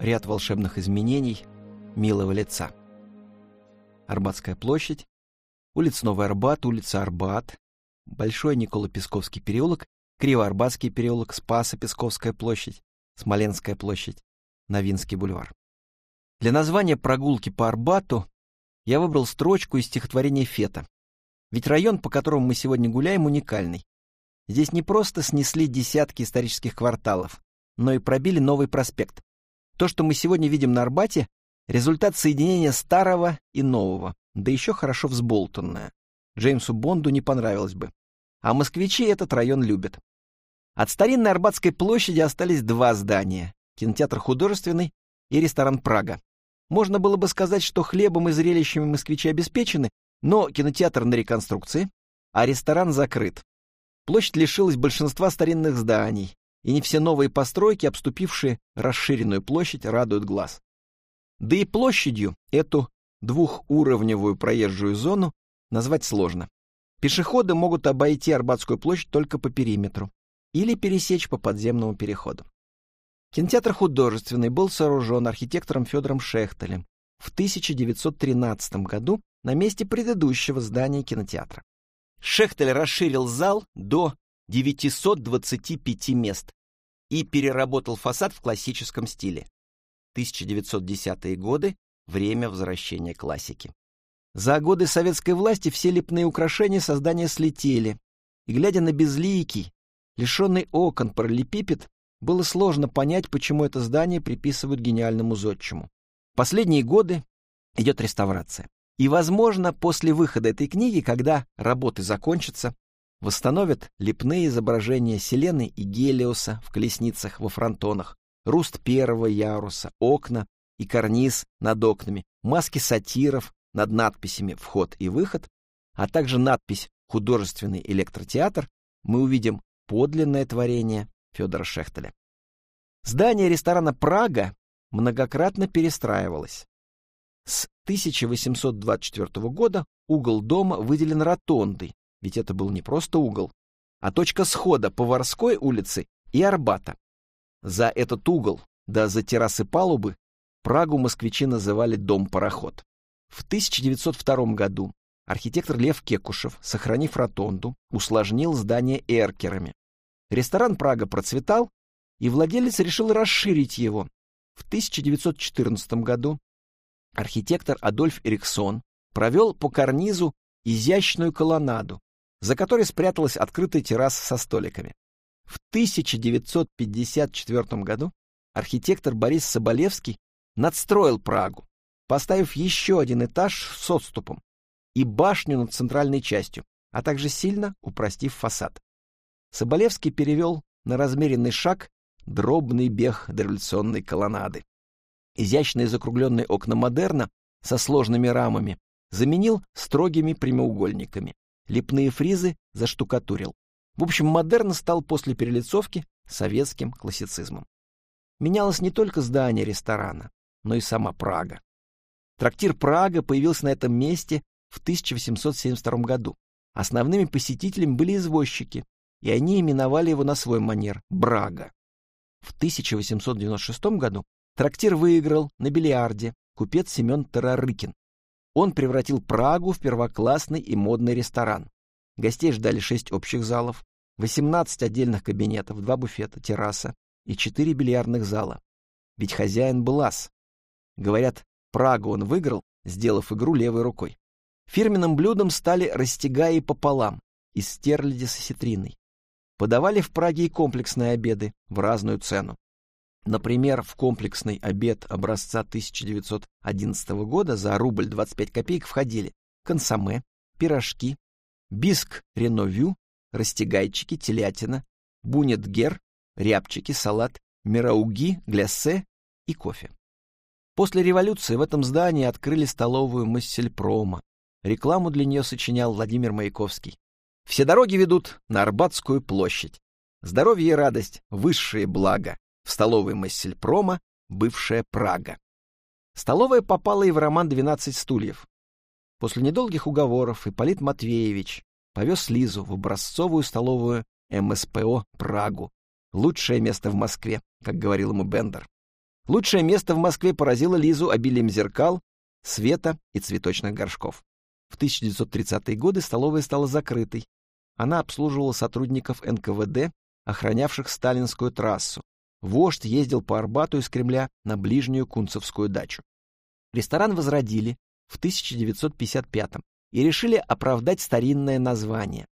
ряд волшебных изменений милого лица. Арбатская площадь, улица Новый Арбат, улица Арбат, Большой Николо-Песковский переулок, Кривоарбатский переулок, Спасо-Песковская площадь, Смоленская площадь, Новинский бульвар. Для названия прогулки по Арбату я выбрал строчку из стихотворения Фета. Ведь район, по которому мы сегодня гуляем, уникальный. Здесь не просто снесли десятки исторических кварталов, но и пробили новый проспект. То, что мы сегодня видим на Арбате, результат соединения старого и нового, да еще хорошо взболтанное. Джеймсу Бонду не понравилось бы. А москвичи этот район любят. От старинной Арбатской площади остались два здания — кинотеатр художественный и ресторан «Прага». Можно было бы сказать, что хлебом и зрелищами москвичи обеспечены, но кинотеатр на реконструкции, а ресторан закрыт. Площадь лишилась большинства старинных зданий, и не все новые постройки, обступившие расширенную площадь, радуют глаз. Да и площадью эту двухуровневую проезжую зону назвать сложно. Пешеходы могут обойти Арбатскую площадь только по периметру или пересечь по подземному переходу. Кинотеатр художественный был сооружен архитектором Федором Шехтелем в 1913 году на месте предыдущего здания кинотеатра. Шехтель расширил зал до 925 мест и переработал фасад в классическом стиле. 1910-е годы – время возвращения классики. За годы советской власти все лепные украшения создания слетели, и, глядя на безликий, лишенный окон параллелепипед, было сложно понять, почему это здание приписывают гениальному зодчему. Последние годы идет реставрация. И, возможно, после выхода этой книги, когда работы закончатся, восстановят лепные изображения Селены и Гелиоса в колесницах во фронтонах, руст первого яруса, окна и карниз над окнами, маски сатиров над надписями «Вход» и «Выход», а также надпись «Художественный электротеатр», мы увидим подлинное творение Федора Шехтеля. Здание ресторана «Прага» многократно перестраивалось. С 1824 года угол дома выделен ротондой, ведь это был не просто угол, а точка схода Поварской улицы и Арбата. За этот угол, да за террасы палубы, Прагу москвичи называли «дом-пароход». В 1902 году архитектор Лев Кекушев, сохранив ротонду, усложнил здание эркерами. Ресторан «Прага» процветал, и владелец решил расширить его. В 1914 году архитектор Адольф Эриксон провел по карнизу изящную колоннаду, за которой спряталась открытая терраса со столиками. В 1954 году архитектор Борис Соболевский надстроил Прагу, поставив еще один этаж с отступом и башню над центральной частью, а также сильно упростив фасад. Соболевский перевел на размеренный шаг дробный бег дореволюционной колоннады. Изящные закругленные окна модерна со сложными рамами заменил строгими прямоугольниками. Лепные фризы заштукатурил. В общем, модерн стал после перелицовки советским классицизмом. Менялось не только здание ресторана, но и сама Прага. Трактир «Прага» появился на этом месте в 1872 году. Основными посетителями были извозчики, и они именовали его на свой манер – Брага. В 1896 году трактир выиграл на бильярде купец Семен Тарарыкин. Он превратил Прагу в первоклассный и модный ресторан. Гостей ждали шесть общих залов, 18 отдельных кабинетов, два буфета, терраса и четыре бильярдных зала. Ведь хозяин был ас. Говорят, Прагу он выиграл, сделав игру левой рукой. Фирменным блюдом стали растягаи пополам из стерляди с осетриной. Подавали в Праге и комплексные обеды в разную цену. Например, в комплексный обед образца 1911 года за рубль 25 копеек входили консоме, пирожки, биск реновю, растягайчики, телятина, бунетгер, рябчики, салат, мирауги, гляссе и кофе. После революции в этом здании открыли столовую Массельпрома. Рекламу для нее сочинял Владимир Маяковский. Все дороги ведут на Арбатскую площадь. Здоровье и радость — высшее благо. В столовой Массельпрома бывшая Прага. Столовая попала и в роман «12 стульев». После недолгих уговоров Ипполит Матвеевич повез Лизу в образцовую столовую МСПО Прагу. Лучшее место в Москве, как говорил ему Бендер. Лучшее место в Москве поразило Лизу обилием зеркал, света и цветочных горшков. В 1930-е годы столовая стала закрытой. Она обслуживала сотрудников НКВД, охранявших Сталинскую трассу. Вождь ездил по Арбату из Кремля на ближнюю Кунцевскую дачу. Ресторан возродили в 1955 и решили оправдать старинное название.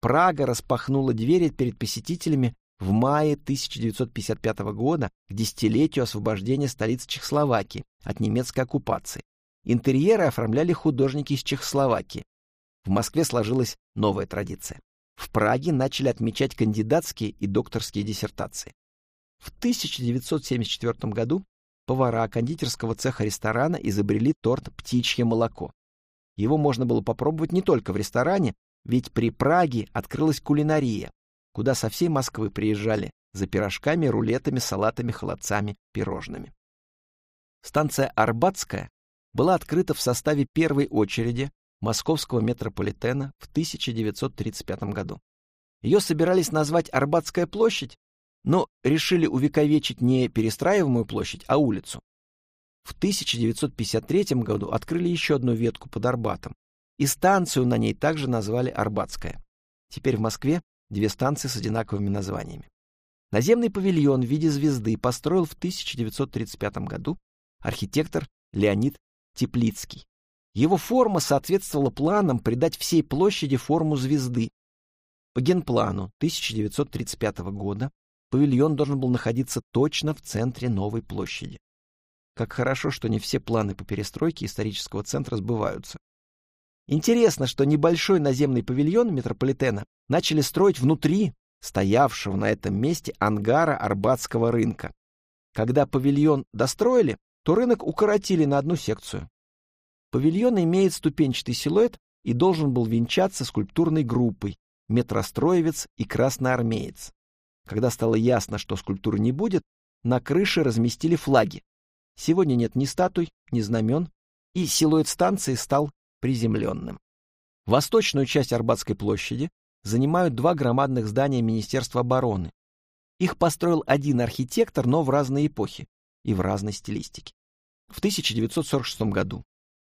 Прага распахнула двери перед посетителями в мае 1955 года к десятилетию освобождения столицы Чехословакии от немецкой оккупации. Интерьеры оформляли художники из Чехословакии. В Москве сложилась новая традиция. В Праге начали отмечать кандидатские и докторские диссертации. В 1974 году повара кондитерского цеха ресторана изобрели торт «Птичье молоко». Его можно было попробовать не только в ресторане, ведь при Праге открылась кулинария, куда со всей Москвы приезжали за пирожками, рулетами, салатами, холодцами, пирожными. Станция Арбатская была открыта в составе первой очереди московского метрополитена в 1935 году. Ее собирались назвать Арбатская площадь, но решили увековечить не перестраиваемую площадь, а улицу. В 1953 году открыли еще одну ветку под Арбатом, и станцию на ней также назвали Арбатская. Теперь в Москве две станции с одинаковыми названиями. Наземный павильон в виде звезды построил в 1935 году архитектор Леонид Теплицкий. Его форма соответствовала планам придать всей площади форму звезды. По генплану 1935 года павильон должен был находиться точно в центре новой площади. Как хорошо, что не все планы по перестройке исторического центра сбываются. Интересно, что небольшой наземный павильон метрополитена начали строить внутри стоявшего на этом месте ангара Арбатского рынка. Когда павильон достроили, то рынок укоротили на одну секцию. Павильон имеет ступенчатый силуэт и должен был венчаться скульптурной группой «Метростроевец» и «Красноармеец». Когда стало ясно, что скульптуры не будет, на крыше разместили флаги. Сегодня нет ни статуй, ни знамен, и силуэт станции стал приземленным. Восточную часть Арбатской площади занимают два громадных здания Министерства обороны. Их построил один архитектор, но в разные эпохи и в разной стилистике. В 1946 году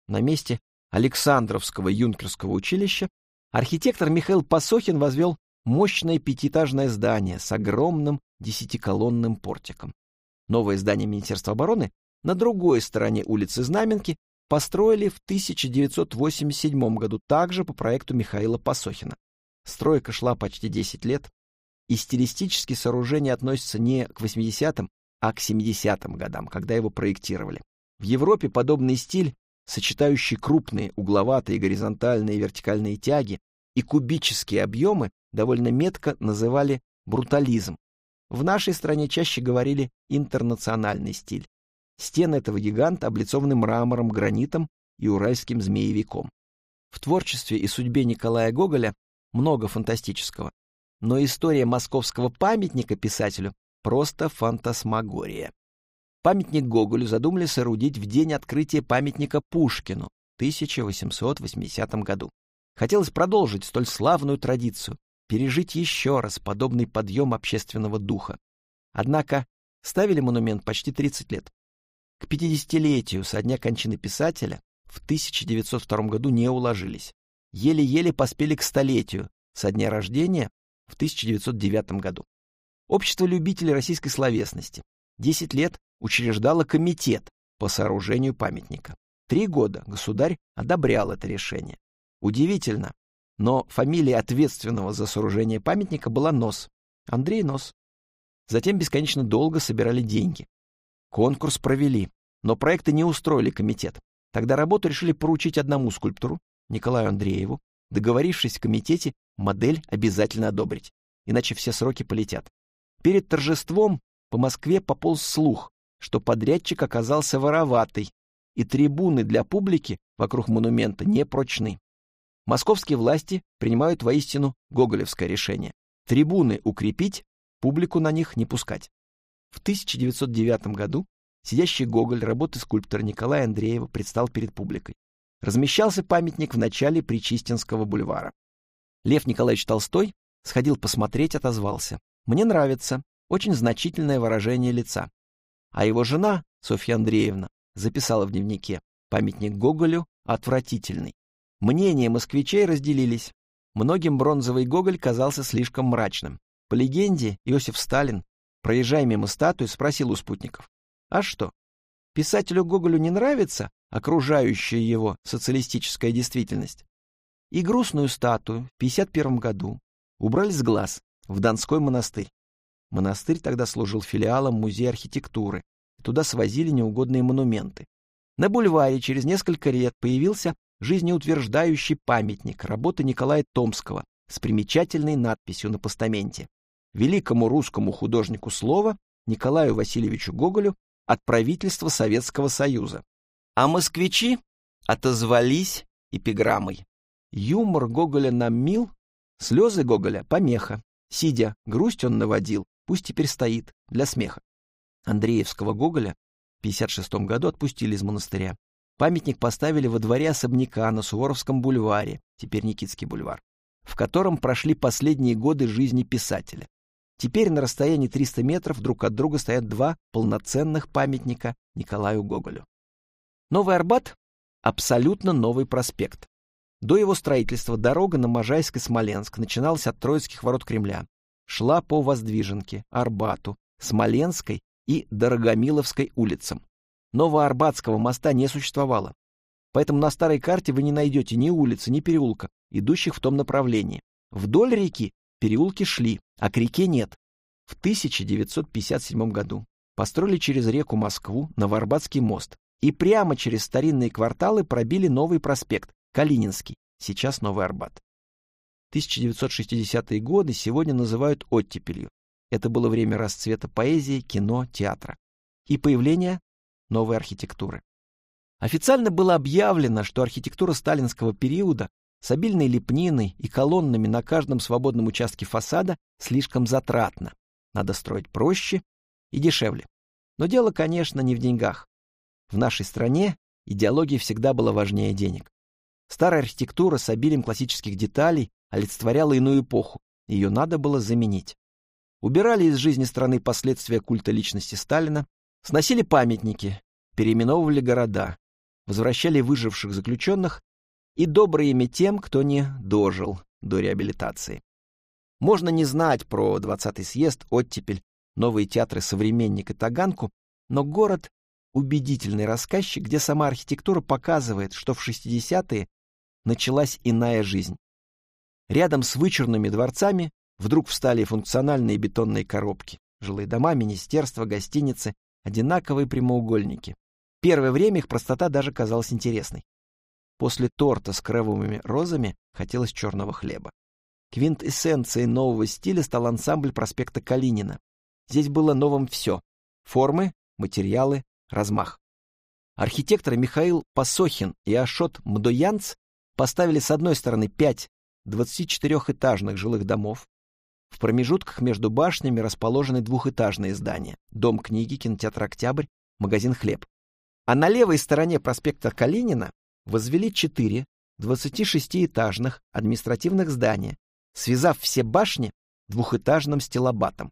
на месте Александровского юнкерского училища архитектор Михаил Пасохин возвел мощное пятиэтажное здание с огромным десятиколонным портиком. Новое здание Министерства обороны на другой стороне улицы Знаменки построили в 1987 году также по проекту Михаила Пасохина. Стройка шла почти 10 лет, и стилистически сооружение относится не к 80-м, а к 70-м годам, когда его проектировали. В Европе подобный стиль, сочетающий крупные угловатые, горизонтальные и вертикальные тяги и кубические объемы, довольно метко называли брутализм. В нашей стране чаще говорили интернациональный стиль. Стены этого гиганта облицованы мрамором, гранитом и уральским змеевиком. В творчестве и судьбе Николая Гоголя много фантастического, но история московского памятника писателю просто фантасмагория. Памятник Гоголю задумали соорудить в день открытия памятника Пушкину в 1880 году. Хотелось продолжить столь славную традицию, пережить еще раз подобный подъем общественного духа. Однако ставили монумент почти 30 лет. К 50-летию со дня кончины писателя в 1902 году не уложились. Еле-еле поспели к столетию со дня рождения в 1909 году. Общество любителей российской словесности 10 лет учреждало комитет по сооружению памятника. Три года государь одобрял это решение. Удивительно, но фамилия ответственного за сооружение памятника была Нос. Андрей Нос. Затем бесконечно долго собирали деньги. Конкурс провели, но проекты не устроили комитет. Тогда работу решили поручить одному скульптору, Николаю Андрееву, договорившись в комитете модель обязательно одобрить, иначе все сроки полетят. Перед торжеством по Москве пополз слух, что подрядчик оказался вороватый, и трибуны для публики вокруг монумента не прочны. Московские власти принимают воистину гоголевское решение. Трибуны укрепить, публику на них не пускать. В 1909 году сидящий Гоголь работы скульптора Николая Андреева предстал перед публикой. Размещался памятник в начале Причистинского бульвара. Лев Николаевич Толстой сходил посмотреть, отозвался. «Мне нравится. Очень значительное выражение лица». А его жена, Софья Андреевна, записала в дневнике «Памятник Гоголю отвратительный». Мнения москвичей разделились. Многим бронзовый Гоголь казался слишком мрачным. По легенде, Иосиф Сталин, проезжая мимо статуи, спросил у спутников, «А что, писателю Гоголю не нравится окружающая его социалистическая действительность?» И грустную статую в 1951 году убрали с глаз в Донской монастырь. Монастырь тогда служил филиалом музея архитектуры. Туда свозили неугодные монументы. На бульваре через несколько лет появился жизнеутверждающий памятник работы Николая Томского с примечательной надписью на постаменте великому русскому художнику слова Николаю Васильевичу Гоголю от правительства Советского Союза. А москвичи отозвались эпиграммой. Юмор Гоголя нам мил, слезы Гоголя — помеха. Сидя, грусть он наводил, пусть теперь стоит, для смеха. Андреевского Гоголя в 56 году отпустили из монастыря. Памятник поставили во дворе особняка на Суворовском бульваре, теперь Никитский бульвар, в котором прошли последние годы жизни писателя. Теперь на расстоянии 300 метров друг от друга стоят два полноценных памятника Николаю Гоголю. Новый Арбат — абсолютно новый проспект. До его строительства дорога на Можайск и Смоленск начиналась от Троицких ворот Кремля, шла по Воздвиженке, Арбату, Смоленской и Дорогомиловской улицам. Новоарбатского моста не существовало. Поэтому на старой карте вы не найдете ни улицы, ни переулка, идущих в том направлении. Вдоль реки переулки шли, а к реке нет. В 1957 году построили через реку Москву Новоарбатский мост и прямо через старинные кварталы пробили новый проспект Калининский, сейчас Новый Арбат. 1960-е годы сегодня называют оттепелью. Это было время расцвета поэзии, кино, театра и появления новой архитектуры. Официально было объявлено, что архитектура сталинского периода с обильной лепниной и колоннами на каждом свободном участке фасада слишком затратна. Надо строить проще и дешевле. Но дело, конечно, не в деньгах. В нашей стране идеология всегда была важнее денег. Старая архитектура с обилием классических деталей олицетворяла иную эпоху. Ее надо было заменить. Убирали из жизни страны последствия культа личности Сталина, сносили памятники, переименовывали города, возвращали выживших заключенных и доброе имя тем, кто не дожил до реабилитации. Можно не знать про 20-й съезд, оттепель, новые театры «Современник» и «Таганку», но город — убедительный рассказчик, где сама архитектура показывает, что в 60-е началась иная жизнь. Рядом с вычурными дворцами вдруг встали функциональные бетонные коробки, жилые дома, министерства, гостиницы, одинаковые прямоугольники. Первое время их простота даже казалась интересной. После торта с кремовыми розами хотелось черного хлеба. Квинтэссенцией нового стиля стал ансамбль проспекта Калинина. Здесь было новым все — формы, материалы, размах. Архитекторы Михаил Пасохин и Ашот Мдоянц поставили с одной стороны пять 24-этажных жилых домов. В промежутках между башнями расположены двухэтажные здания — Дом книги, кинотеатр «Октябрь», магазин «Хлеб». А на левой стороне проспекта Калинина возвели четыре 26-этажных административных здания, связав все башни двухэтажным стилобатом.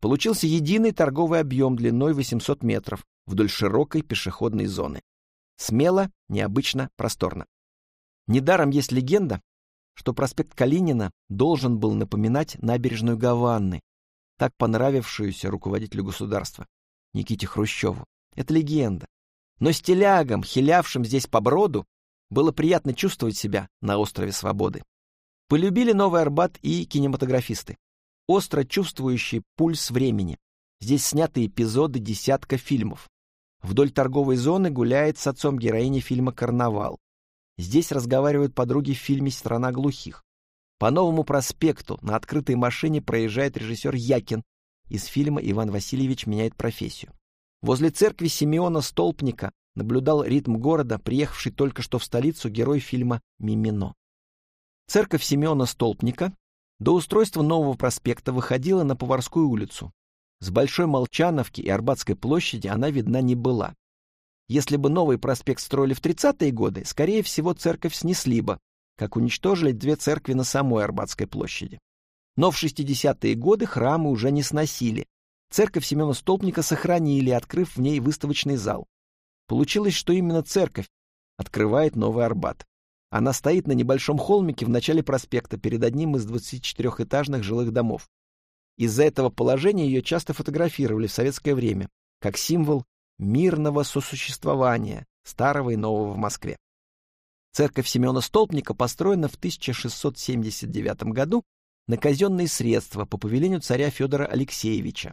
Получился единый торговый объем длиной 800 метров вдоль широкой пешеходной зоны. Смело, необычно, просторно. Недаром есть легенда, что проспект Калинина должен был напоминать набережную Гаванны, так понравившуюся руководителю государства, Никите Хрущеву. Это легенда. Но стилягам, хилявшим здесь по броду, было приятно чувствовать себя на острове Свободы. Полюбили Новый Арбат и кинематографисты, остро чувствующие пульс времени. Здесь сняты эпизоды десятка фильмов. Вдоль торговой зоны гуляет с отцом героини фильма «Карнавал». Здесь разговаривают подруги в фильме «Страна глухих». По новому проспекту на открытой машине проезжает режиссер Якин из фильма «Иван Васильевич меняет профессию». Возле церкви Симеона Столпника наблюдал ритм города, приехавший только что в столицу герой фильма «Мимино». Церковь Симеона Столпника до устройства нового проспекта выходила на Поварскую улицу. С Большой Молчановки и Арбатской площади она видна не была. Если бы новый проспект строили в 30-е годы, скорее всего, церковь снесли бы, как уничтожили две церкви на самой Арбатской площади. Но в 60-е годы храмы уже не сносили. Церковь Семена Столпника сохранили, открыв в ней выставочный зал. Получилось, что именно церковь открывает Новый Арбат. Она стоит на небольшом холмике в начале проспекта перед одним из 24-этажных жилых домов. Из-за этого положения ее часто фотографировали в советское время, как символ мирного сосуществования старого и нового в Москве. Церковь Семена Столпника построена в 1679 году на казенные средства по повелению царя Федора Алексеевича.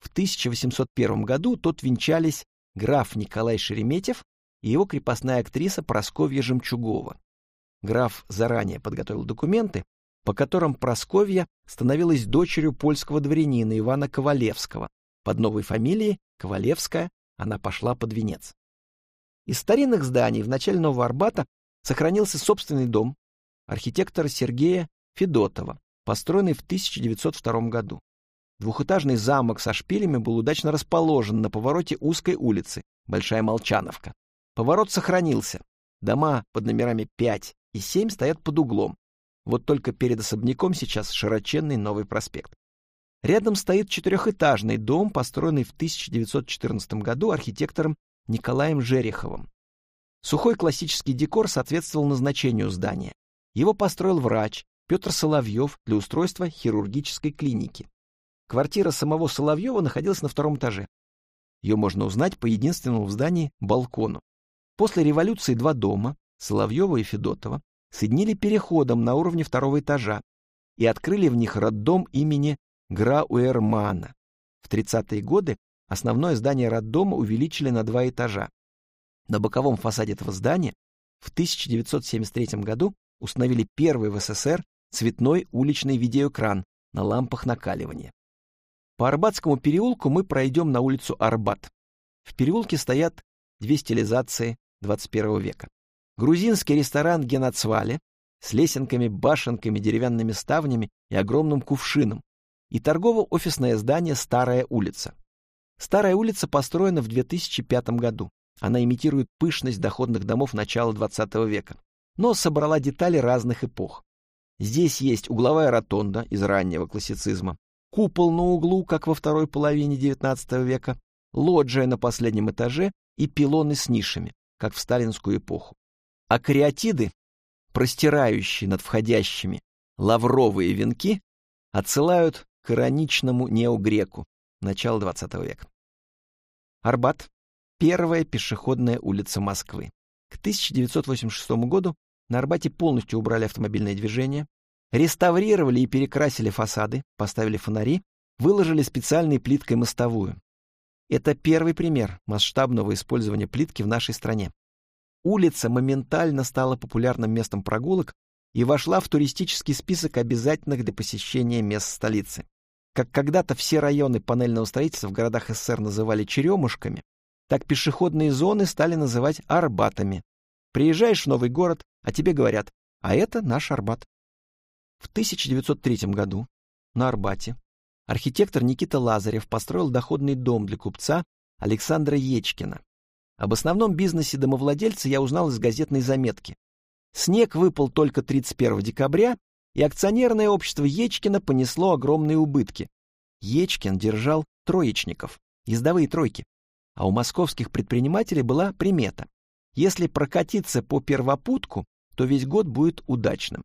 В 1801 году тут венчались граф Николай Шереметьев и его крепостная актриса Просковья Жемчугова. Граф заранее подготовил документы, по которым Просковья становилась дочерью польского дворянина Ивана Ковалевского. Под новой фамилией Ковалевская она пошла под венец. Из старинных зданий в начале Нового Арбата сохранился собственный дом архитектора Сергея Федотова, построенный в 1902 году. Двухэтажный замок со шпилями был удачно расположен на повороте узкой улицы, Большая Молчановка. Поворот сохранился. Дома под номерами 5 и 7 стоят под углом. Вот только перед особняком сейчас широченный новый проспект. Рядом стоит четырехэтажный дом, построенный в 1914 году архитектором Николаем Жереховым. Сухой классический декор соответствовал назначению здания. Его построил врач Петр Соловьев для устройства хирургической клиники. Квартира самого Соловьева находилась на втором этаже. Ее можно узнать по единственному в здании балкону. После революции два дома, Соловьева и Федотова, соединили переходом на уровне второго этажа и открыли в них роддом имени Грауэрмана. В 30-е годы основное здание роддома увеличили на два этажа. На боковом фасаде этого здания в 1973 году установили первый в СССР цветной уличный видеоэкран на лампах накаливания. По Арбатскому переулку мы пройдем на улицу Арбат. В переулке стоят две стилизации 21 века. Грузинский ресторан Генацвале с лесенками, башенками, деревянными ставнями и огромным кувшином, и торгово-офисное здание «Старая улица». Старая улица построена в 2005 году. Она имитирует пышность доходных домов начала XX века, но собрала детали разных эпох. Здесь есть угловая ротонда из раннего классицизма, купол на углу, как во второй половине XIX века, лоджия на последнем этаже и пилоны с нишами, как в сталинскую эпоху. А кариатиды, простирающие над входящими лавровые венки, отсылают к ироничному неогреку начала XX века. Арбат — первая пешеходная улица Москвы. К 1986 году на Арбате полностью убрали автомобильное движение, реставрировали и перекрасили фасады, поставили фонари, выложили специальной плиткой мостовую. Это первый пример масштабного использования плитки в нашей стране. Улица моментально стала популярным местом прогулок и вошла в туристический список обязательных для посещения мест столицы. Как когда-то все районы панельного строительства в городах СССР называли черемушками, так пешеходные зоны стали называть арбатами. Приезжаешь в новый город, а тебе говорят, а это наш Арбат. В 1903 году на Арбате архитектор Никита Лазарев построил доходный дом для купца Александра Ечкина. Об основном бизнесе домовладельца я узнал из газетной заметки. Снег выпал только 31 декабря, и акционерное общество Ечкина понесло огромные убытки. Ечкин держал троечников, ездовые тройки. А у московских предпринимателей была примета. Если прокатиться по первопутку, то весь год будет удачным.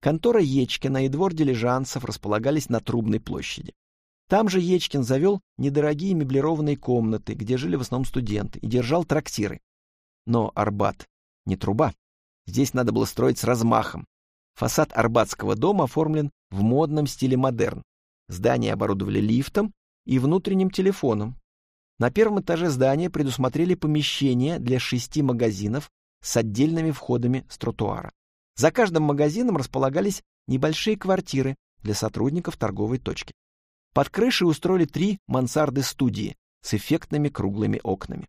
Контора Ечкина и двор дилижансов располагались на Трубной площади. Там же Ечкин завел недорогие меблированные комнаты, где жили в основном студенты, и держал трактиры. Но Арбат не труба. Здесь надо было строить с размахом. Фасад Арбатского дома оформлен в модном стиле модерн. Здание оборудовали лифтом и внутренним телефоном. На первом этаже здания предусмотрели помещение для шести магазинов с отдельными входами с тротуара. За каждым магазином располагались небольшие квартиры для сотрудников торговой точки. Под крышей устроили три мансарды-студии с эффектными круглыми окнами.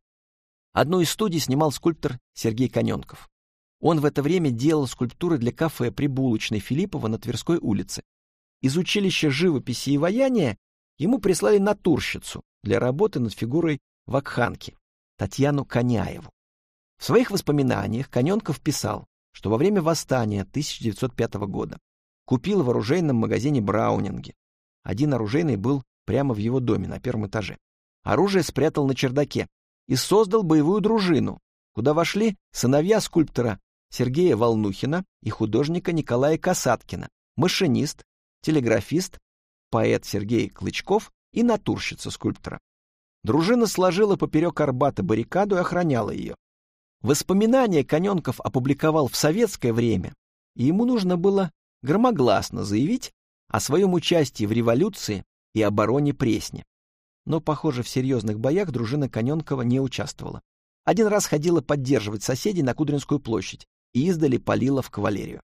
Одну из студий снимал скульптор Сергей Коненков. Он в это время делал скульптуры для кафе при булочной Филиппова на Тверской улице. Из училища живописи и ваяния ему прислали натурщицу для работы над фигурой Вакханки, Татьяну Коняеву. В своих воспоминаниях Коненков писал, что во время восстания 1905 года купил в оружейном магазине Браунинги. Один оружейный был прямо в его доме на первом этаже. Оружие спрятал на чердаке и создал боевую дружину, куда вошли сыновья скульптора Сергея Волнухина и художника Николая Касаткина, машинист, телеграфист, поэт Сергей Клычков и натурщица скульптора. Дружина сложила поперек Арбата баррикаду и охраняла ее. Воспоминания Коненков опубликовал в советское время, и ему нужно было громогласно заявить о своем участии в революции и обороне Пресни. Но, похоже, в серьезных боях дружина Коненкова не участвовала. Один раз ходила поддерживать соседей на Кудринскую площадь и издали палила в кавалерию.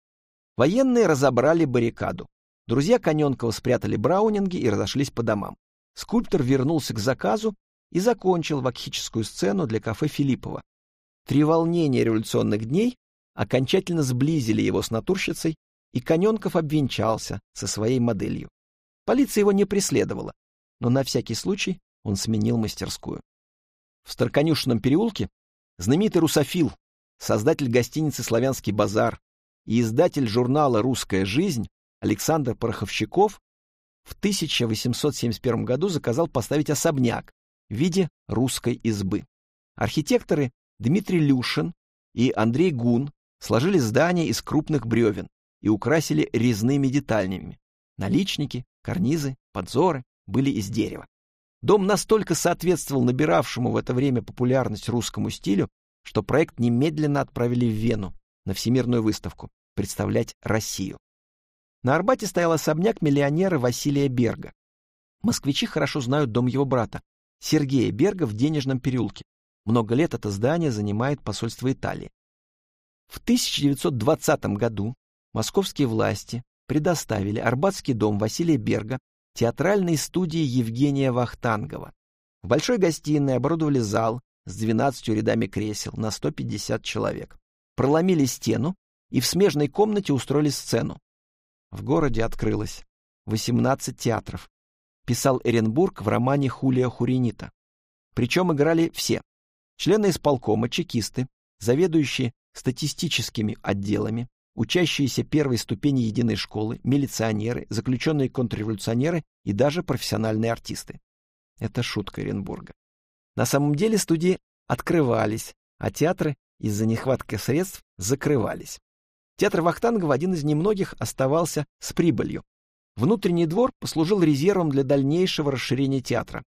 Военные разобрали баррикаду. Друзья Коненкова спрятали браунинги и разошлись по домам. Скульптор вернулся к заказу и закончил вакхическую сцену для кафе Филиппова. Три волнения революционных дней окончательно сблизили его с натурщицей, и Коненков обвенчался со своей моделью. Полиция его не преследовала, но на всякий случай он сменил мастерскую. В Старконюшенном переулке знаменитый русофил, создатель гостиницы «Славянский базар» и издатель журнала «Русская жизнь» Александр Пороховщиков в 1871 году заказал поставить особняк в виде русской избы. Архитекторы Дмитрий Люшин и Андрей Гун сложили здание из крупных бревен и украсили резными деталями. Наличники, карнизы, подзоры были из дерева. Дом настолько соответствовал набиравшему в это время популярность русскому стилю, что проект немедленно отправили в Вену на Всемирную выставку представлять Россию. На Арбате стоял особняк миллионера Василия Берга. Москвичи хорошо знают дом его брата, Сергея Берга в Денежном переулке. Много лет это здание занимает посольство Италии. В 1920 году московские власти предоставили Арбатский дом Василия Берга театральной студии Евгения Вахтангова. В большой гостиной оборудовали зал с 12 рядами кресел на 150 человек. Проломили стену и в смежной комнате устроили сцену. В городе открылось 18 театров, писал Эренбург в романе Хулия Хуренита. Причем играли все. Члены исполкома, чекисты, заведующие статистическими отделами, учащиеся первой ступени единой школы, милиционеры, заключенные контрреволюционеры и даже профессиональные артисты. Это шутка Оренбурга. На самом деле студии открывались, а театры из-за нехватки средств закрывались. Театр Вахтангова один из немногих оставался с прибылью. Внутренний двор послужил резервом для дальнейшего расширения театра.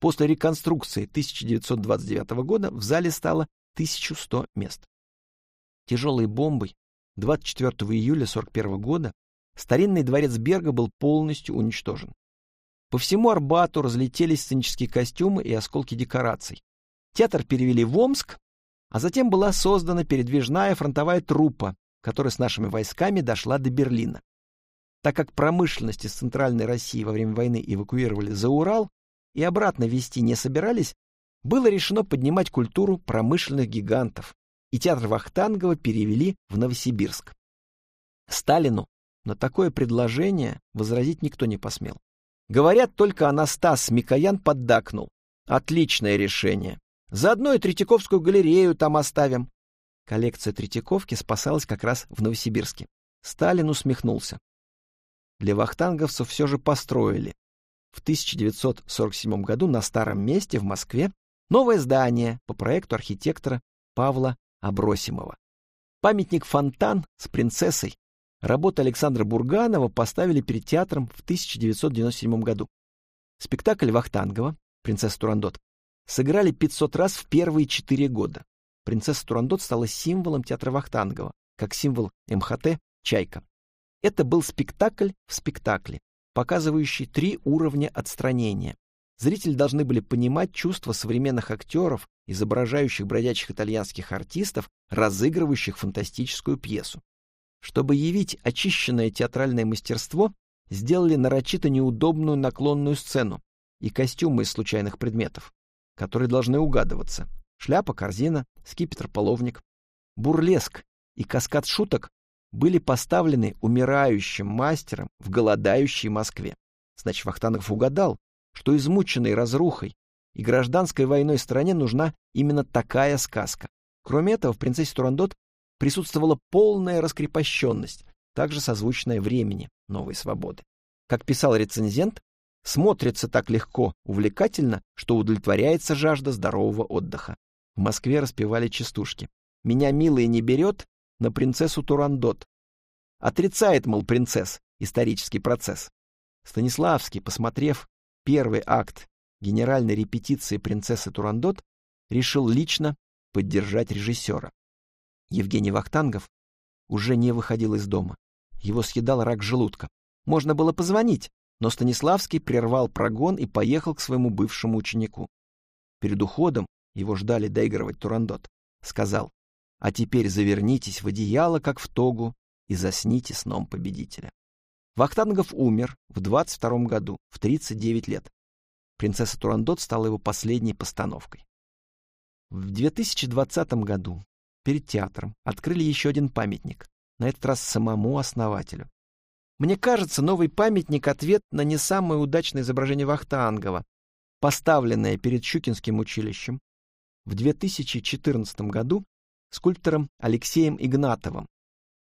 После реконструкции 1929 года в зале стало 1100 мест. Тяжелой бомбой 24 июля 1941 года старинный дворец Берга был полностью уничтожен. По всему Арбату разлетелись сценические костюмы и осколки декораций. Театр перевели в Омск, а затем была создана передвижная фронтовая труппа, которая с нашими войсками дошла до Берлина. Так как промышленность из Центральной России во время войны эвакуировали за Урал и обратно вести не собирались, было решено поднимать культуру промышленных гигантов, и театр Вахтангова перевели в Новосибирск. Сталину на такое предложение возразить никто не посмел. Говорят, только Анастас Микоян поддакнул. Отличное решение. Заодно и Третьяковскую галерею там оставим. Коллекция Третьяковки спасалась как раз в Новосибирске. Сталин усмехнулся. Для вахтанговцев все же построили. В 1947 году на старом месте в Москве новое здание по проекту архитектора Павла Абросимова. Памятник «Фонтан» с принцессой работы Александра Бурганова поставили перед театром в 1997 году. Спектакль Вахтангова «Принцесса Турандот» сыграли 500 раз в первые четыре года. «Принцесса Турандот» стала символом театра Вахтангова, как символ МХТ «Чайка». Это был спектакль в спектакле, показывающий три уровня отстранения. Зрители должны были понимать чувства современных актеров изображающих бродячих итальянских артистов, разыгрывающих фантастическую пьесу. Чтобы явить очищенное театральное мастерство, сделали нарочито неудобную наклонную сцену и костюмы из случайных предметов, которые должны угадываться. Шляпа, корзина, скипетр, половник. Бурлеск и каскад шуток были поставлены умирающим мастером в голодающей Москве. Значит, Вахтангов угадал, что измученный разрухой и гражданской войной стране нужна именно такая сказка. Кроме этого, в «Принцессе Турандот» присутствовала полная раскрепощенность, также созвучная времени новой свободы. Как писал рецензент, смотрится так легко, увлекательно, что удовлетворяется жажда здорового отдыха. В Москве распевали частушки. «Меня, милый, не берет на принцессу Турандот». Отрицает, мол, принцесс, исторический процесс. Станиславский, посмотрев первый акт генеральной репетиции принцессы Турандот, решил лично поддержать режиссера. Евгений Вахтангов уже не выходил из дома. Его съедал рак желудка. Можно было позвонить, но Станиславский прервал прогон и поехал к своему бывшему ученику. Перед уходом его ждали доигрывать турандот. Сказал, а теперь завернитесь в одеяло, как в тогу, и засните сном победителя. Вахтангов умер в 22 году, в 39 лет. Принцесса Турандот стала его последней постановкой. В 2020 году перед театром открыли еще один памятник, на этот раз самому основателю. Мне кажется, новый памятник — ответ на не самое удачное изображение Вахтангова, поставленное перед Щукинским училищем в 2014 году скульптором Алексеем Игнатовым.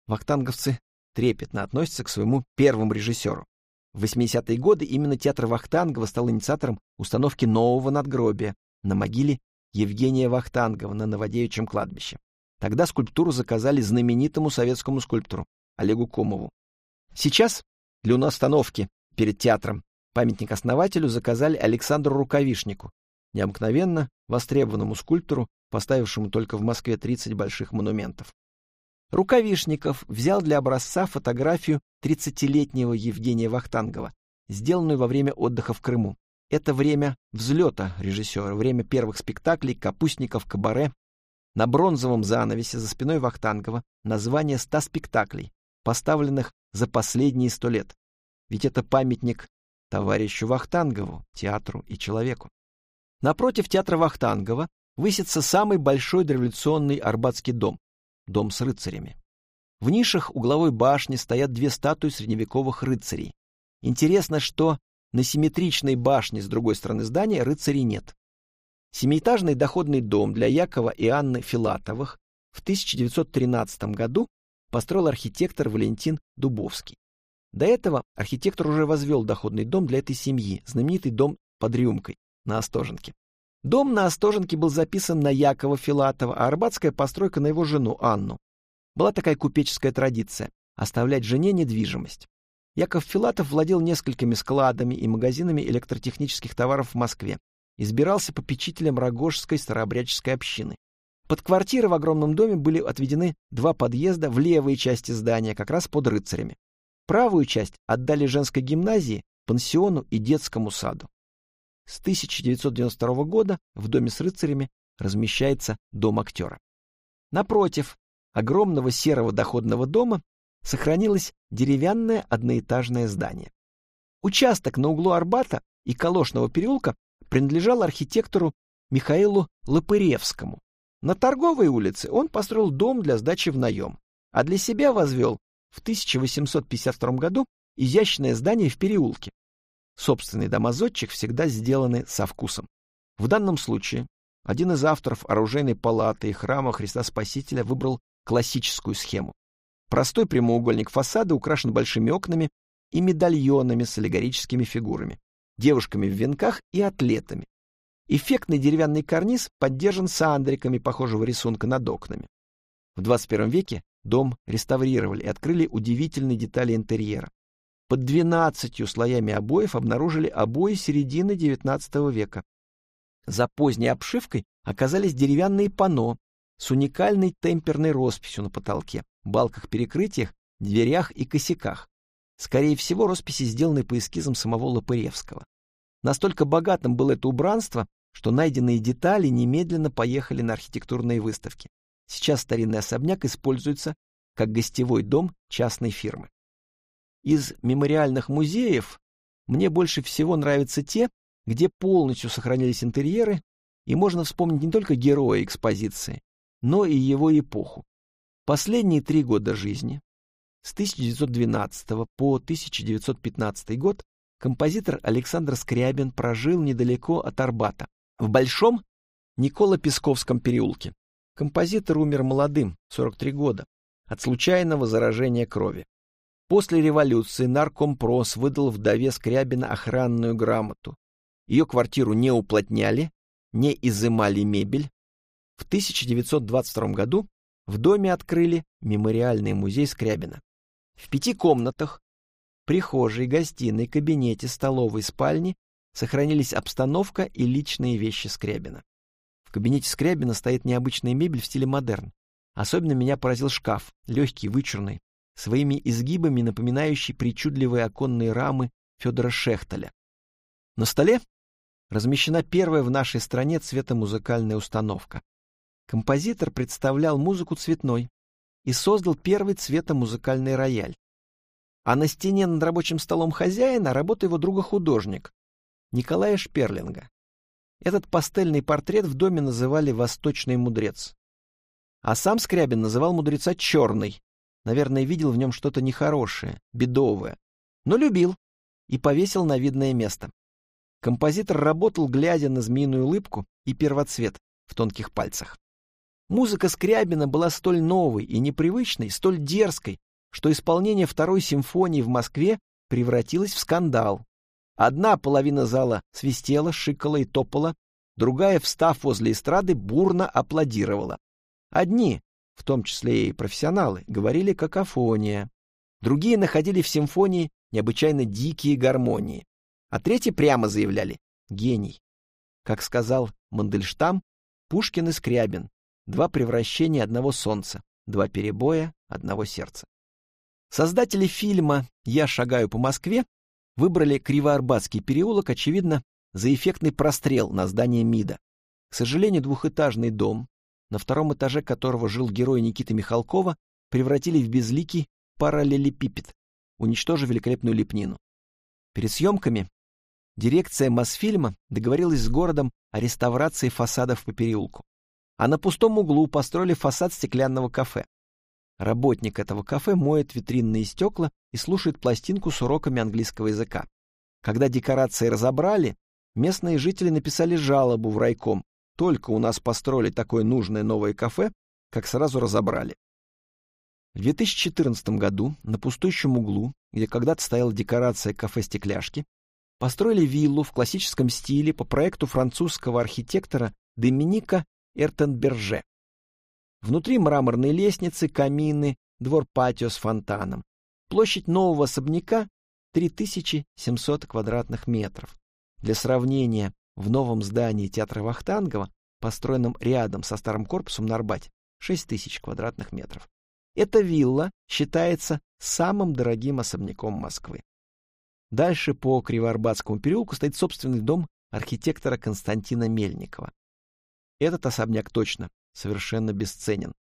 Вахтанговцы трепетно относятся к своему первому режиссеру. В 80-е годы именно театр Вахтангова стал инициатором установки нового надгробия на могиле Евгения Вахтангова на Новодевичьем кладбище. Тогда скульптуру заказали знаменитому советскому скульптору Олегу Комову. Сейчас для установки перед театром памятник основателю заказали Александру Рукавишнику, необыкновенно востребованному скульптору, поставившему только в Москве 30 больших монументов. Рукавишников взял для образца фотографию 30-летнего Евгения Вахтангова, сделанную во время отдыха в Крыму. Это время взлета режиссера, время первых спектаклей, капустников, кабаре. На бронзовом занавесе за спиной Вахтангова название ста спектаклей, поставленных за последние сто лет. Ведь это памятник товарищу Вахтангову, театру и человеку. Напротив театра Вахтангова высится самый большой дореволюционный арбатский дом – дом с рыцарями. В нишах угловой башни стоят две статуи средневековых рыцарей. Интересно, что на симметричной башне с другой стороны здания рыцарей нет. Семиэтажный доходный дом для Якова и Анны Филатовых в 1913 году построил архитектор Валентин Дубовский. До этого архитектор уже возвел доходный дом для этой семьи, знаменитый дом под Рюмкой на Остоженке. Дом на Остоженке был записан на Якова Филатова, а арбатская постройка на его жену Анну. Была такая купеческая традиция – оставлять жене недвижимость. Яков Филатов владел несколькими складами и магазинами электротехнических товаров в Москве. Избирался попечителем Рогожской старообрядческой общины. Под квартиры в огромном доме были отведены два подъезда в левой части здания, как раз под рыцарями. Правую часть отдали женской гимназии, пансиону и детскому саду. С 1992 года в доме с рыцарями размещается дом актера. Напротив огромного серого доходного дома сохранилось деревянное одноэтажное здание. Участок на углу Арбата и Калошного переулка принадлежал архитектору Михаилу Лопыревскому. На торговой улице он построил дом для сдачи в наем, а для себя возвел в 1852 году изящное здание в переулке. Собственный домозодчик всегда сделаны со вкусом. В данном случае один из авторов оружейной палаты и храма Христа Спасителя выбрал классическую схему. Простой прямоугольник фасада украшен большими окнами и медальонами с аллегорическими фигурами, девушками в венках и атлетами. Эффектный деревянный карниз поддержан сандриками похожего рисунка над окнами. В 21 веке дом реставрировали и открыли удивительные детали интерьера. Под 12 слоями обоев обнаружили обои середины XIX века. За поздней обшивкой оказались деревянные панно с уникальной темперной росписью на потолке балках-перекрытиях, дверях и косяках. Скорее всего, росписи сделаны по эскизам самого Лопыревского. Настолько богатым было это убранство, что найденные детали немедленно поехали на архитектурные выставки. Сейчас старинный особняк используется как гостевой дом частной фирмы. Из мемориальных музеев мне больше всего нравятся те, где полностью сохранились интерьеры, и можно вспомнить не только героя экспозиции, но и его эпоху. Последние три года жизни, с 1912 по 1915 год, композитор Александр Скрябин прожил недалеко от Арбата, в Большом Николо-Песковском переулке. Композитор умер молодым, 43 года, от случайного заражения крови. После революции наркомпрос выдал вдове Скрябина охранную грамоту. Ее квартиру не уплотняли, не изымали мебель. В 1922 году в доме открыли мемориальный музей Скрябина. В пяти комнатах, прихожей, гостиной, кабинете, столовой, спальне сохранились обстановка и личные вещи Скрябина. В кабинете Скрябина стоит необычная мебель в стиле модерн. Особенно меня поразил шкаф, легкий, вычурный, своими изгибами напоминающий причудливые оконные рамы Федора Шехтеля. На столе размещена первая в нашей стране цветомузыкальная установка. Композитор представлял музыку цветной и создал первый цветомузыкальный рояль. А на стене над рабочим столом хозяина работа его друга-художник Николая Шперлинга. Этот пастельный портрет в доме называли «Восточный мудрец». А сам Скрябин называл мудреца «черный», Наверное, видел в нем что-то нехорошее, бедовое. Но любил и повесил на видное место. Композитор работал, глядя на змеиную улыбку и первоцвет в тонких пальцах. Музыка Скрябина была столь новой и непривычной, столь дерзкой, что исполнение второй симфонии в Москве превратилось в скандал. Одна половина зала свистела, шикала и топала, другая, встав возле эстрады, бурно аплодировала. Одни, в том числе и профессионалы, говорили какофония. Другие находили в симфонии необычайно дикие гармонии. А третьи прямо заявляли «гений». Как сказал Мандельштам, Пушкин и Скрябин — два превращения одного солнца, два перебоя одного сердца. Создатели фильма «Я шагаю по Москве» выбрали Кривоарбатский переулок, очевидно, за эффектный прострел на здание МИДа. К сожалению, двухэтажный дом, на втором этаже которого жил герой Никиты Михалкова, превратили в безликий параллелепипед, уничтожив великолепную лепнину. Перед съемками дирекция Мосфильма договорилась с городом о реставрации фасадов по переулку. А на пустом углу построили фасад стеклянного кафе. Работник этого кафе моет витринные стекла и слушает пластинку с уроками английского языка. Когда декорации разобрали, местные жители написали жалобу в райком, только у нас построили такое нужное новое кафе, как сразу разобрали. В 2014 году на пустующем углу, где когда-то стояла декорация кафе-стекляшки, построили виллу в классическом стиле по проекту французского архитектора Доминика Эртенберже. Внутри мраморные лестницы, камины, двор-патио с фонтаном. Площадь нового особняка 3700 квадратных метров. Для сравнения, в новом здании театра Вахтангова, построенном рядом со старым корпусом на Арбате, 6 тысяч квадратных метров. Эта вилла считается самым дорогим особняком Москвы. Дальше по Кривоарбатскому переулку стоит собственный дом архитектора Константина Мельникова. Этот особняк точно совершенно бесценен.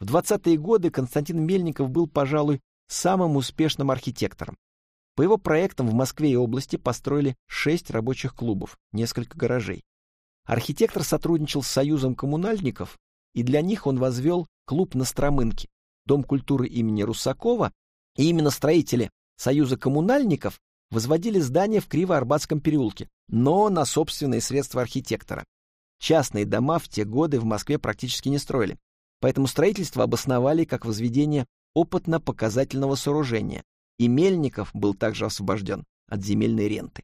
В 20-е годы Константин Мельников был, пожалуй, самым успешным архитектором. По его проектам в Москве и области построили шесть рабочих клубов, несколько гаражей. Архитектор сотрудничал с Союзом коммунальников, и для них он возвел клуб на Стромынке, Дом культуры имени Русакова, и именно строители Союза коммунальников возводили здание в Криво-Арбатском переулке, но на собственные средства архитектора. Частные дома в те годы в Москве практически не строили, поэтому строительство обосновали как возведение опытно-показательного сооружения, и Мельников был также освобожден от земельной ренты.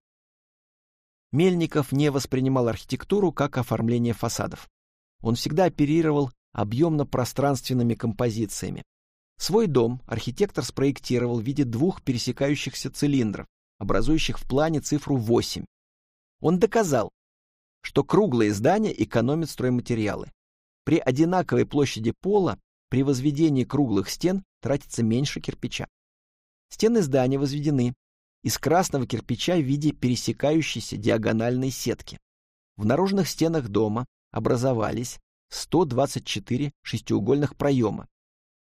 Мельников не воспринимал архитектуру как оформление фасадов. Он всегда оперировал объемно-пространственными композициями. Свой дом архитектор спроектировал в виде двух пересекающихся цилиндров, образующих в плане цифру 8. Он доказал, что круглые здания экономят стройматериалы. При одинаковой площади пола при возведении круглых стен тратится меньше кирпича. Стены здания возведены из красного кирпича в виде пересекающейся диагональной сетки. В наружных стенах дома образовались 124 шестиугольных проема.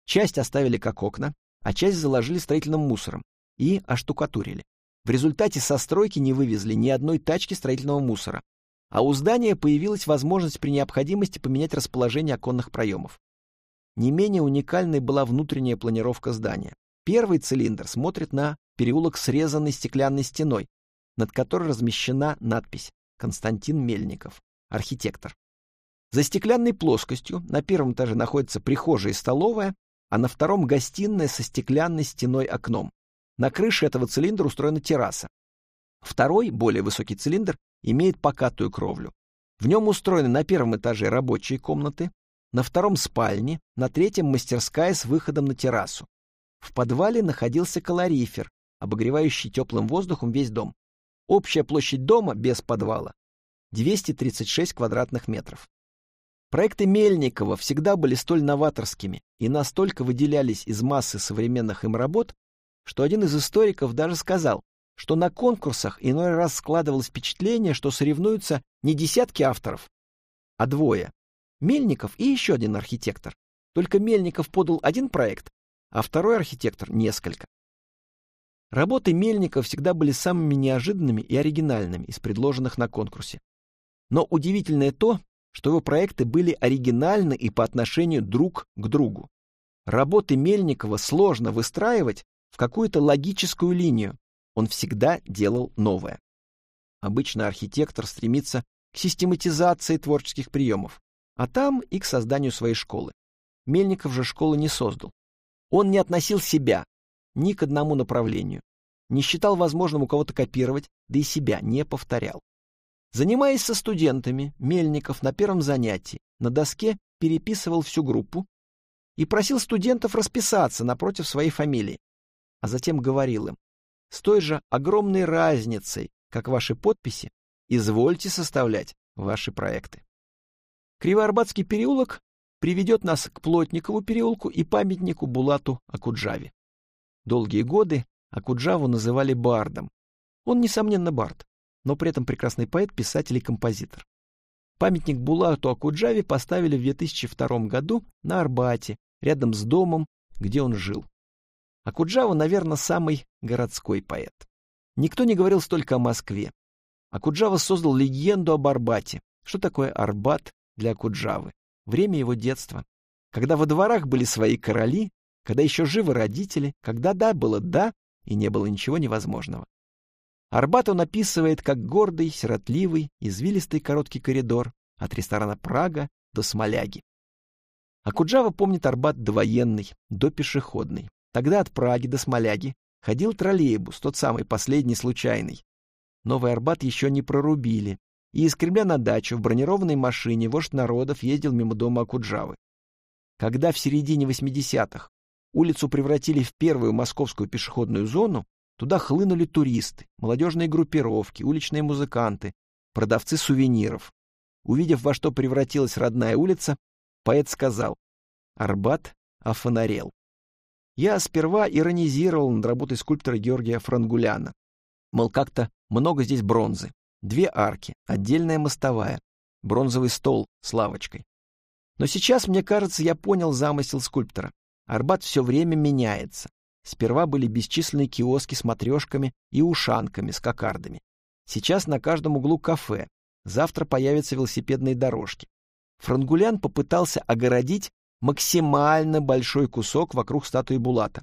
Часть оставили как окна, а часть заложили строительным мусором и оштукатурили. В результате со стройки не вывезли ни одной тачки строительного мусора, а у здания появилась возможность при необходимости поменять расположение оконных проемов. Не менее уникальной была внутренняя планировка здания. Первый цилиндр смотрит на переулок срезанный стеклянной стеной, над которой размещена надпись «Константин Мельников, архитектор». За стеклянной плоскостью на первом этаже находится прихожая и столовая, а на втором — гостиная со стеклянной стеной окном. На крыше этого цилиндра устроена терраса. Второй, более высокий цилиндр, имеет покатую кровлю. В нем устроены на первом этаже рабочие комнаты, на втором спальни, на третьем мастерская с выходом на террасу. В подвале находился калорифер, обогревающий теплым воздухом весь дом. Общая площадь дома без подвала 236 квадратных метров. Проекты Мельникова всегда были столь новаторскими и настолько выделялись из массы современных им работ, что один из историков даже сказал, что на конкурсах иной раз складывалось впечатление, что соревнуются не десятки авторов, а двое — Мельников и еще один архитектор. Только Мельников подал один проект, а второй архитектор — несколько. Работы Мельникова всегда были самыми неожиданными и оригинальными из предложенных на конкурсе. Но удивительное то, что его проекты были оригинальны и по отношению друг к другу. Работы Мельникова сложно выстраивать в какую-то логическую линию. Он всегда делал новое. Обычно архитектор стремится к систематизации творческих приемов, а там и к созданию своей школы. Мельников же школы не создал. Он не относил себя ни к одному направлению, не считал возможным у кого-то копировать, да и себя не повторял. Занимаясь со студентами, Мельников на первом занятии на доске переписывал всю группу и просил студентов расписаться напротив своей фамилии, а затем говорил им, с той же огромной разницей, как ваши подписи, извольте составлять ваши проекты. Кривоарбатский переулок приведет нас к Плотникову переулку и памятнику Булату Акуджаве. Долгие годы Акуджаву называли бардом. Он, несомненно, бард но при этом прекрасный поэт, писатель и композитор. Памятник Булату Акуджаве поставили в 2002 году на Арбате, рядом с домом, где он жил. Акуджава, наверное, самый городской поэт. Никто не говорил столько о Москве. Акуджава создал легенду об Арбате. Что такое Арбат для Акуджавы? Время его детства. Когда во дворах были свои короли, когда еще живы родители, когда да было да, и не было ничего невозможного. Арбат он описывает как гордый, сиротливый, извилистый короткий коридор от ресторана «Прага» до Смоляги. А Куджава помнит Арбат довоенный, до пешеходный. Тогда от Праги до Смоляги ходил троллейбус, тот самый последний случайный. Новый Арбат еще не прорубили, и из Кремля на дачу в бронированной машине вождь народов ездил мимо дома Акуджавы. Когда в середине 80-х улицу превратили в первую московскую пешеходную зону, Туда хлынули туристы, молодежные группировки, уличные музыканты, продавцы сувениров. Увидев, во что превратилась родная улица, поэт сказал «Арбат офонарел». Я сперва иронизировал над работой скульптора Георгия Франгуляна. Мол, как-то много здесь бронзы. Две арки, отдельная мостовая, бронзовый стол с лавочкой. Но сейчас, мне кажется, я понял замысел скульптора. Арбат все время меняется. Сперва были бесчисленные киоски с матрешками и ушанками с кокардами. Сейчас на каждом углу кафе. Завтра появятся велосипедные дорожки. Франгулян попытался огородить максимально большой кусок вокруг статуи Булата,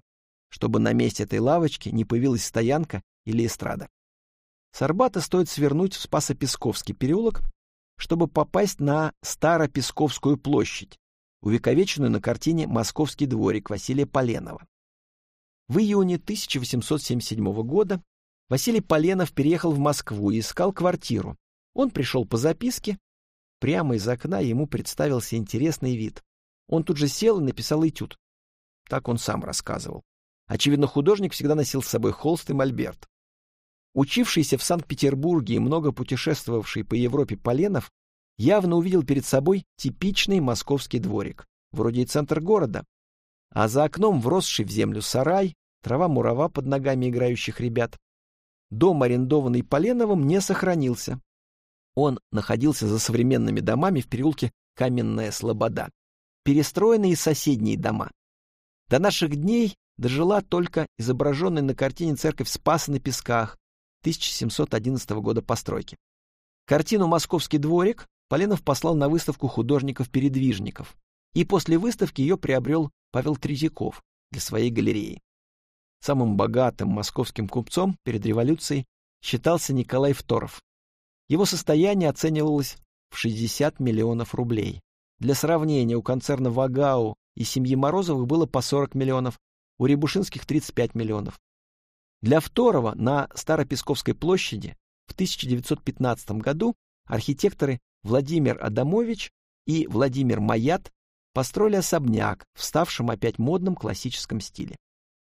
чтобы на месте этой лавочки не появилась стоянка или эстрада. С Арбата стоит свернуть в Спасо-Песковский переулок, чтобы попасть на Старопесковскую площадь, увековеченную на картине «Московский дворик» Василия Поленова. В июне 1877 года Василий Поленов переехал в Москву и искал квартиру. Он пришел по записке. Прямо из окна ему представился интересный вид. Он тут же сел и написал этюд. Так он сам рассказывал. Очевидно, художник всегда носил с собой холст и мольберт. Учившийся в Санкт-Петербурге и много путешествовавший по Европе Поленов явно увидел перед собой типичный московский дворик, вроде и центр города, а за окном вросший в землю сарай, трава-мурава под ногами играющих ребят. Дом, арендованный Поленовым, не сохранился. Он находился за современными домами в переулке Каменная Слобода. Перестроенные соседние дома. До наших дней дожила только изображенная на картине церковь Спаса на Песках 1711 года постройки. Картину «Московский дворик» Поленов послал на выставку художников-передвижников, и после выставки ее приобрел Павел Третьяков для своей галереи. Самым богатым московским купцом перед революцией считался Николай Второв. Его состояние оценивалось в 60 миллионов рублей. Для сравнения, у концерна «Вагау» и семьи Морозовых было по 40 миллионов, у Рябушинских 35 миллионов. Для второго на Старопесковской площади в 1915 году архитекторы Владимир Адамович и Владимир Маят построили особняк в ставшем опять модном классическом стиле.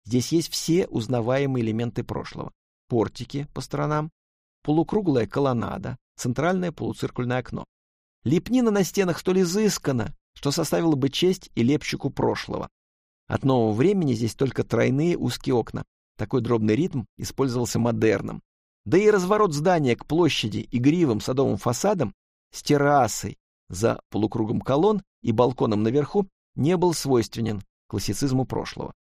Здесь есть все узнаваемые элементы прошлого. Портики по сторонам, полукруглая колоннада, центральное полуциркульное окно. Лепнина на стенах столь изыскана, что составила бы честь и лепщику прошлого. От нового времени здесь только тройные узкие окна. Такой дробный ритм использовался модерном. Да и разворот здания к площади игривым садовым фасадом с террасой за полукругом колонн и балконом наверху не был свойственен классицизму прошлого.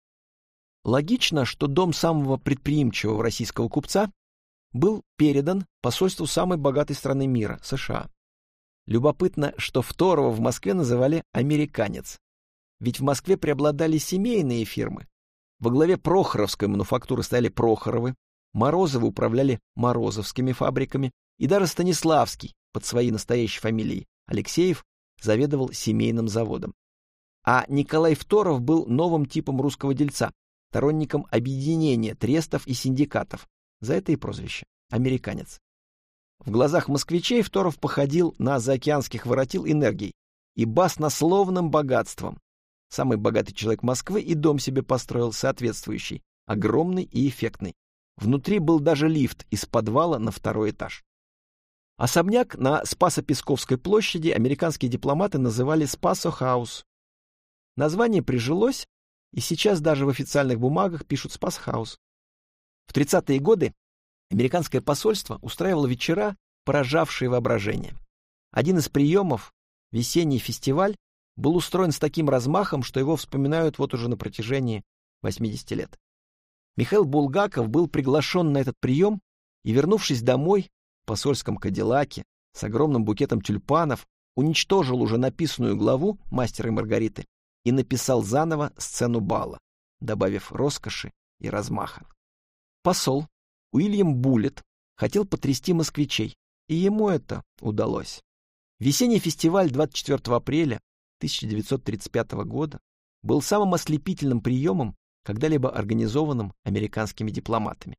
Логично, что дом самого предприимчивого российского купца был передан посольству самой богатой страны мира – США. Любопытно, что второго в Москве называли «американец». Ведь в Москве преобладали семейные фирмы. Во главе Прохоровской мануфактуры стояли Прохоровы, Морозовы управляли Морозовскими фабриками, и даже Станиславский, под своей настоящей фамилией, Алексеев, заведовал семейным заводом. А Николай Второв был новым типом русского дельца, сторонником объединения трестов и синдикатов. За это и прозвище – американец. В глазах москвичей Второв походил на заокеанских воротил энергией и баснословным богатством. Самый богатый человек Москвы и дом себе построил соответствующий, огромный и эффектный. Внутри был даже лифт из подвала на второй этаж. Особняк на Спасо-Песковской площади американские дипломаты называли Спасо-хаус. Название прижилось и сейчас даже в официальных бумагах пишут «Спас-хаус». В 30-е годы американское посольство устраивало вечера, поражавшие воображение. Один из приемов, весенний фестиваль, был устроен с таким размахом, что его вспоминают вот уже на протяжении 80 лет. Михаил Булгаков был приглашен на этот прием и, вернувшись домой в посольском Кадиллаке с огромным букетом тюльпанов, уничтожил уже написанную главу «Мастера и Маргариты» и написал заново сцену бала, добавив роскоши и размаха. Посол Уильям Буллет хотел потрясти москвичей, и ему это удалось. Весенний фестиваль 24 апреля 1935 года был самым ослепительным приемом, когда-либо организованным американскими дипломатами.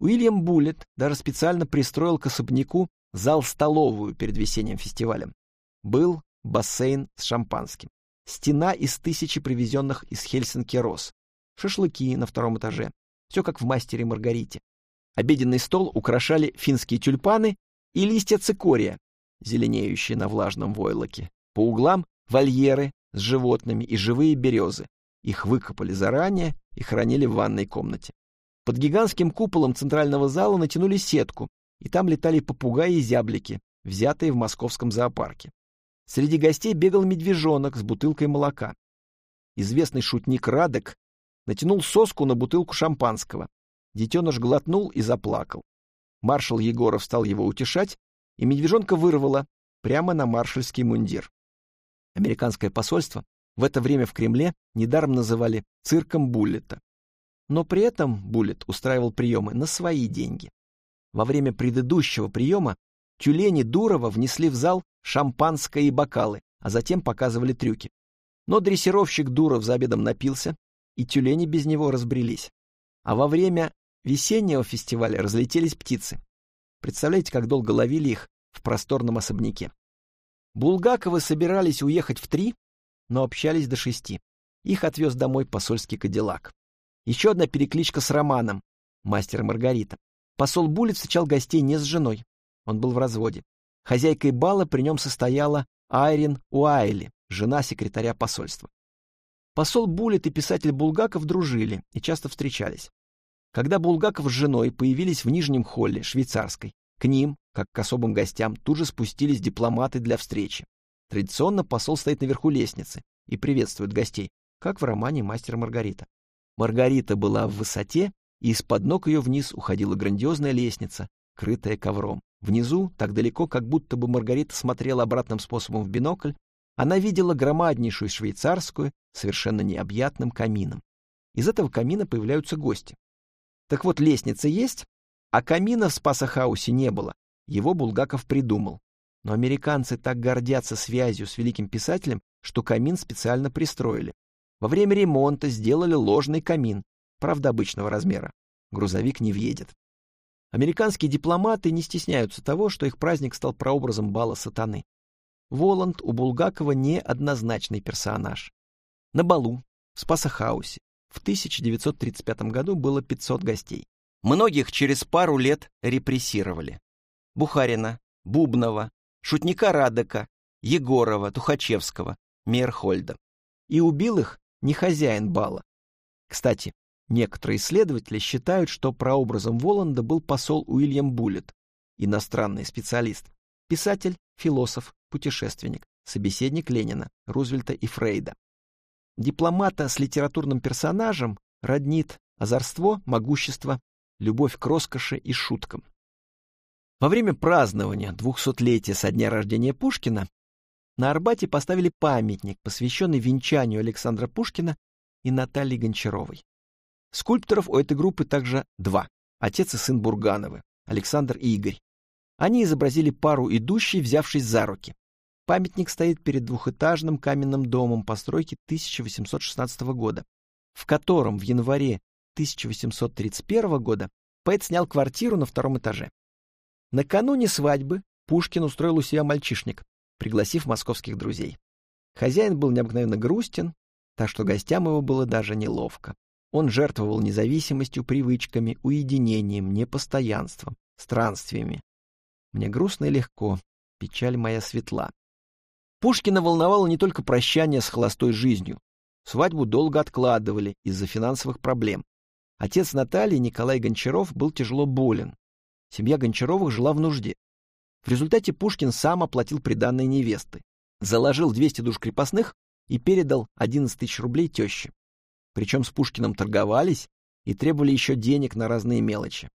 Уильям Буллет даже специально пристроил к особняку зал-столовую перед весенним фестивалем. Был бассейн с шампанским стена из тысячи привезенных из Хельсинки роз, шашлыки на втором этаже, все как в «Мастере Маргарите». Обеденный стол украшали финские тюльпаны и листья цикория, зеленеющие на влажном войлоке. По углам вольеры с животными и живые березы. Их выкопали заранее и хранили в ванной комнате. Под гигантским куполом центрального зала натянули сетку, и там летали попугаи и зяблики, взятые в московском зоопарке. Среди гостей бегал медвежонок с бутылкой молока. Известный шутник Радек натянул соску на бутылку шампанского. Детеныш глотнул и заплакал. Маршал Егоров стал его утешать, и медвежонка вырвало прямо на маршальский мундир. Американское посольство в это время в Кремле недаром называли цирком Буллета. Но при этом Буллет устраивал приемы на свои деньги. Во время предыдущего приема тюлени Дурова внесли в зал шампанское и бокалы, а затем показывали трюки. Но дрессировщик Дуров за обедом напился, и тюлени без него разбрелись. А во время весеннего фестиваля разлетелись птицы. Представляете, как долго ловили их в просторном особняке. Булгаковы собирались уехать в три, но общались до шести. Их отвез домой посольский кадиллак. Еще одна перекличка с Романом, мастер Маргарита. Посол Булит встречал гостей не с женой. Он был в разводе. Хозяйкой бала при нем состояла Айрин Уайли, жена секретаря посольства. Посол Буллет и писатель Булгаков дружили и часто встречались. Когда Булгаков с женой появились в нижнем холле швейцарской, к ним, как к особым гостям, тут же спустились дипломаты для встречи. Традиционно посол стоит наверху лестницы и приветствует гостей, как в романе «Мастер Маргарита». Маргарита была в высоте, и из-под ног ее вниз уходила грандиозная лестница, крытая ковром. Внизу, так далеко, как будто бы Маргарита смотрела обратным способом в бинокль, она видела громаднейшую швейцарскую, совершенно необъятным камином. Из этого камина появляются гости. Так вот, лестница есть, а камина в Спасахаусе не было. Его Булгаков придумал. Но американцы так гордятся связью с великим писателем, что камин специально пристроили. Во время ремонта сделали ложный камин, правда обычного размера. грузовик не въедет. Американские дипломаты не стесняются того, что их праздник стал прообразом бала сатаны. Воланд у Булгакова неоднозначный персонаж. На балу в Спасахаусе в 1935 году было 500 гостей. Многих через пару лет репрессировали. Бухарина, Бубнова, Шутника Радека, Егорова, Тухачевского, Мейерхольда. И убил их не хозяин бала. Кстати, некоторые исследователи считают, что прообразом Воланда был посол Уильям Буллет, иностранный специалист, писатель, философ, путешественник, собеседник Ленина, Рузвельта и Фрейда. Дипломата с литературным персонажем роднит озорство, могущество, любовь к роскоши и шуткам. Во время празднования двухсотлетия со дня рождения Пушкина на Арбате поставили памятник, посвященный венчанию Александра Пушкина и Натальи Гончаровой. Скульпторов у этой группы также два – отец и сын Бургановы, Александр и Игорь. Они изобразили пару идущей, взявшись за руки. Памятник стоит перед двухэтажным каменным домом постройки 1816 года, в котором в январе 1831 года поэт снял квартиру на втором этаже. Накануне свадьбы Пушкин устроил у себя мальчишник, пригласив московских друзей. Хозяин был необыкновенно грустен, так что гостям его было даже неловко. Он жертвовал независимостью, привычками, уединением, непостоянством, странствиями. Мне грустно и легко, печаль моя светла. Пушкина волновало не только прощание с холостой жизнью. Свадьбу долго откладывали из-за финансовых проблем. Отец Натальи, Николай Гончаров, был тяжело болен. Семья Гончаровых жила в нужде. В результате Пушкин сам оплатил приданные невесты, заложил 200 душ крепостных и передал 11 тысяч рублей теще. Причем с Пушкиным торговались и требовали еще денег на разные мелочи.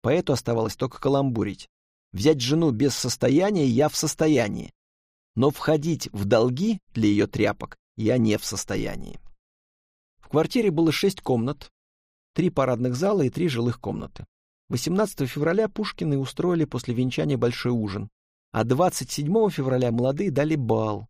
Поэту оставалось только каламбурить. Взять жену без состояния я в состоянии, но входить в долги для ее тряпок я не в состоянии. В квартире было шесть комнат, три парадных зала и три жилых комнаты. 18 февраля Пушкины устроили после венчания большой ужин, а 27 февраля молодые дали бал.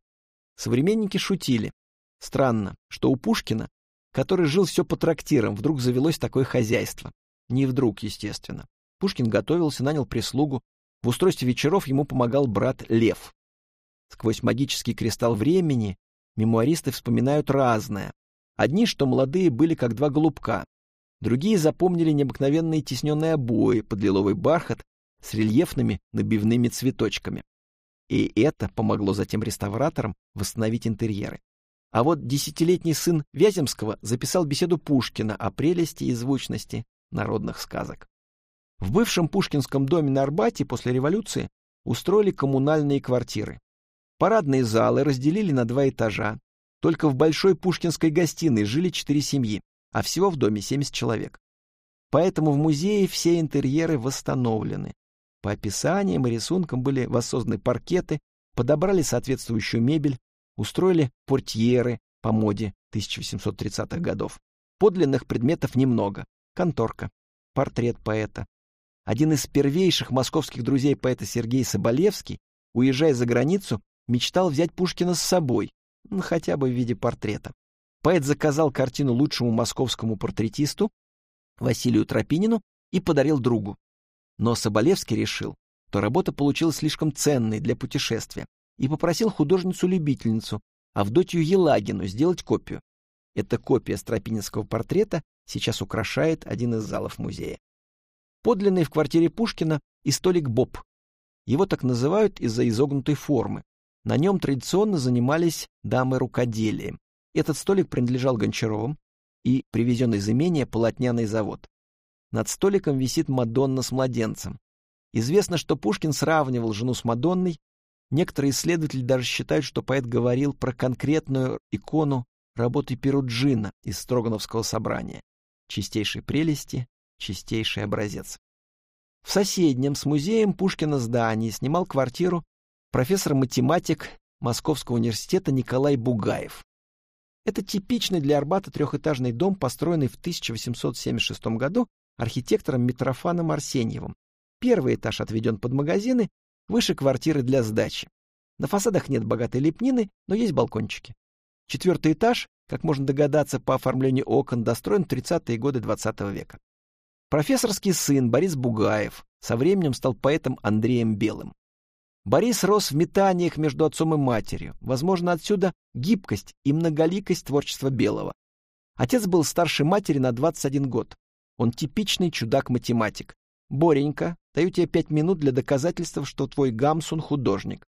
Современники шутили. Странно, что у Пушкина, который жил все по трактирам, вдруг завелось такое хозяйство. Не вдруг, естественно. Пушкин готовился, нанял прислугу. В устройстве вечеров ему помогал брат Лев. Сквозь магический кристалл времени мемуаристы вспоминают разное. Одни, что молодые были как два голубка, Другие запомнили необыкновенные тисненные обои под лиловый бархат с рельефными набивными цветочками. И это помогло затем реставраторам восстановить интерьеры. А вот десятилетний сын Вяземского записал беседу Пушкина о прелести и звучности народных сказок. В бывшем Пушкинском доме на Арбате после революции устроили коммунальные квартиры. Парадные залы разделили на два этажа. Только в большой пушкинской гостиной жили четыре семьи а всего в доме 70 человек. Поэтому в музее все интерьеры восстановлены. По описаниям и рисункам были воссозданы паркеты, подобрали соответствующую мебель, устроили портьеры по моде 1830-х годов. Подлинных предметов немного. Конторка, портрет поэта. Один из первейших московских друзей поэта Сергей Соболевский, уезжая за границу, мечтал взять Пушкина с собой, ну, хотя бы в виде портрета. Поэт заказал картину лучшему московскому портретисту Василию Тропинину и подарил другу. Но Соболевский решил, что работа получилась слишком ценной для путешествия и попросил художницу-любительницу Авдотью Елагину сделать копию. Эта копия стропининского портрета сейчас украшает один из залов музея. Подлинный в квартире Пушкина и столик Боб. Его так называют из-за изогнутой формы. На нем традиционно занимались дамы рукоделием. Этот столик принадлежал Гончаровым и привезен из имения полотняный завод. Над столиком висит Мадонна с младенцем. Известно, что Пушкин сравнивал жену с Мадонной. Некоторые исследователи даже считают, что поэт говорил про конкретную икону работы Перуджина из Строгановского собрания. Чистейшей прелести, чистейший образец. В соседнем с музеем Пушкина здании снимал квартиру профессор-математик Московского университета Николай Бугаев. Это типичный для Арбата трехэтажный дом, построенный в 1876 году архитектором Митрофаном Арсеньевым. Первый этаж отведен под магазины, выше квартиры для сдачи. На фасадах нет богатой лепнины, но есть балкончики. Четвертый этаж, как можно догадаться по оформлению окон, достроен в 30-е годы XX -го века. Профессорский сын Борис Бугаев со временем стал поэтом Андреем Белым. Борис рос в метаниях между отцом и матерью. Возможно, отсюда гибкость и многоликость творчества Белого. Отец был старше матери на 21 год. Он типичный чудак-математик. Боренька, даю тебе пять минут для доказательства, что твой Гамсун художник.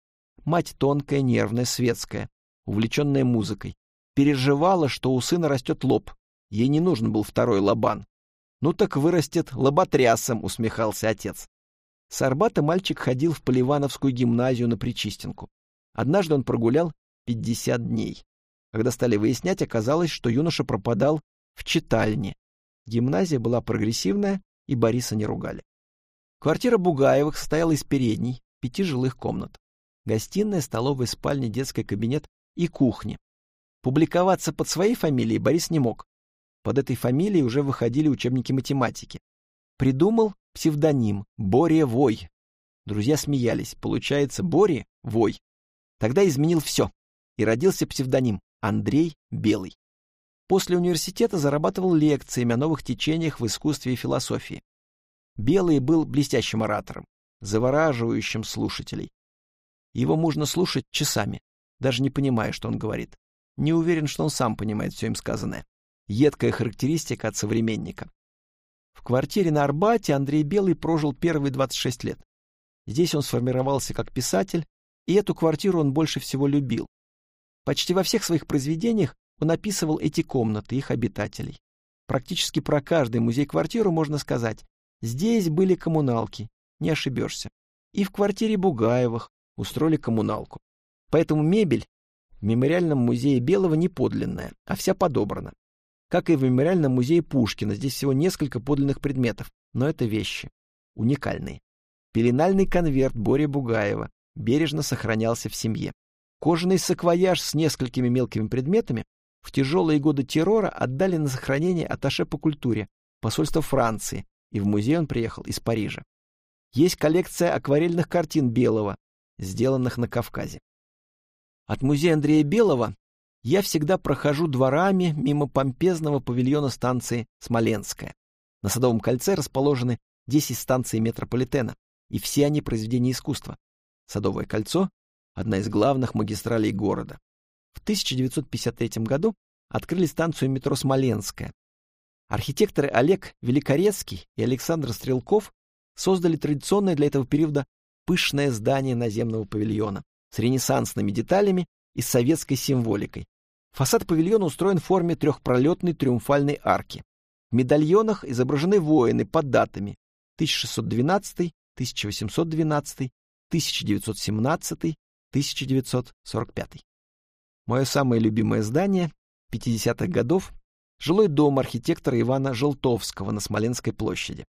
Мать тонкая, нервная, светская, увлеченная музыкой. Переживала, что у сына растет лоб. Ей не нужен был второй лобан. «Ну так вырастет лоботрясом», — усмехался отец. С Арбата мальчик ходил в Поливановскую гимназию на Причистенку. Однажды он прогулял 50 дней. Когда стали выяснять, оказалось, что юноша пропадал в читальне. Гимназия была прогрессивная, и Бориса не ругали. Квартира Бугаевых состояла из передней, пяти жилых комнат. Гостиная, столовая, спальня, детский кабинет и кухня. Публиковаться под своей фамилией Борис не мог. Под этой фамилией уже выходили учебники математики. Придумал псевдоним Боря Вой. Друзья смеялись. Получается, Боря Вой. Тогда изменил все. И родился псевдоним Андрей Белый. После университета зарабатывал лекциями о новых течениях в искусстве и философии. Белый был блестящим оратором, завораживающим слушателей. Его можно слушать часами, даже не понимая, что он говорит. Не уверен, что он сам понимает все им сказанное. Едкая характеристика от современника. В квартире на Арбате Андрей Белый прожил первые 26 лет. Здесь он сформировался как писатель, и эту квартиру он больше всего любил. Почти во всех своих произведениях он описывал эти комнаты, их обитателей. Практически про каждый музей-квартиру можно сказать, здесь были коммуналки, не ошибешься. И в квартире Бугаевых устроили коммуналку. Поэтому мебель в мемориальном музее Белого не подлинная, а вся подобрана. Как и в мемориальном музее Пушкина, здесь всего несколько подлинных предметов, но это вещи. Уникальные. Пеленальный конверт Бори Бугаева бережно сохранялся в семье. Кожаный саквояж с несколькими мелкими предметами в тяжелые годы террора отдали на сохранение аташе по культуре, посольство Франции, и в музей он приехал из Парижа. Есть коллекция акварельных картин Белого, сделанных на Кавказе. От музея Андрея Белого я всегда прохожу дворами мимо помпезного павильона станции Смоленская. На Садовом кольце расположены 10 станций метрополитена, и все они произведения искусства. Садовое кольцо — одна из главных магистралей города. В 1953 году открыли станцию метро Смоленская. Архитекторы Олег Великорецкий и Александр Стрелков создали традиционное для этого периода пышное здание наземного павильона с ренессансными деталями и советской символикой, Фасад павильона устроен в форме трехпролетной триумфальной арки. В медальонах изображены воины под датами 1612, 1812, 1917, 1945. Мое самое любимое здание 50-х годов – жилой дом архитектора Ивана Желтовского на Смоленской площади.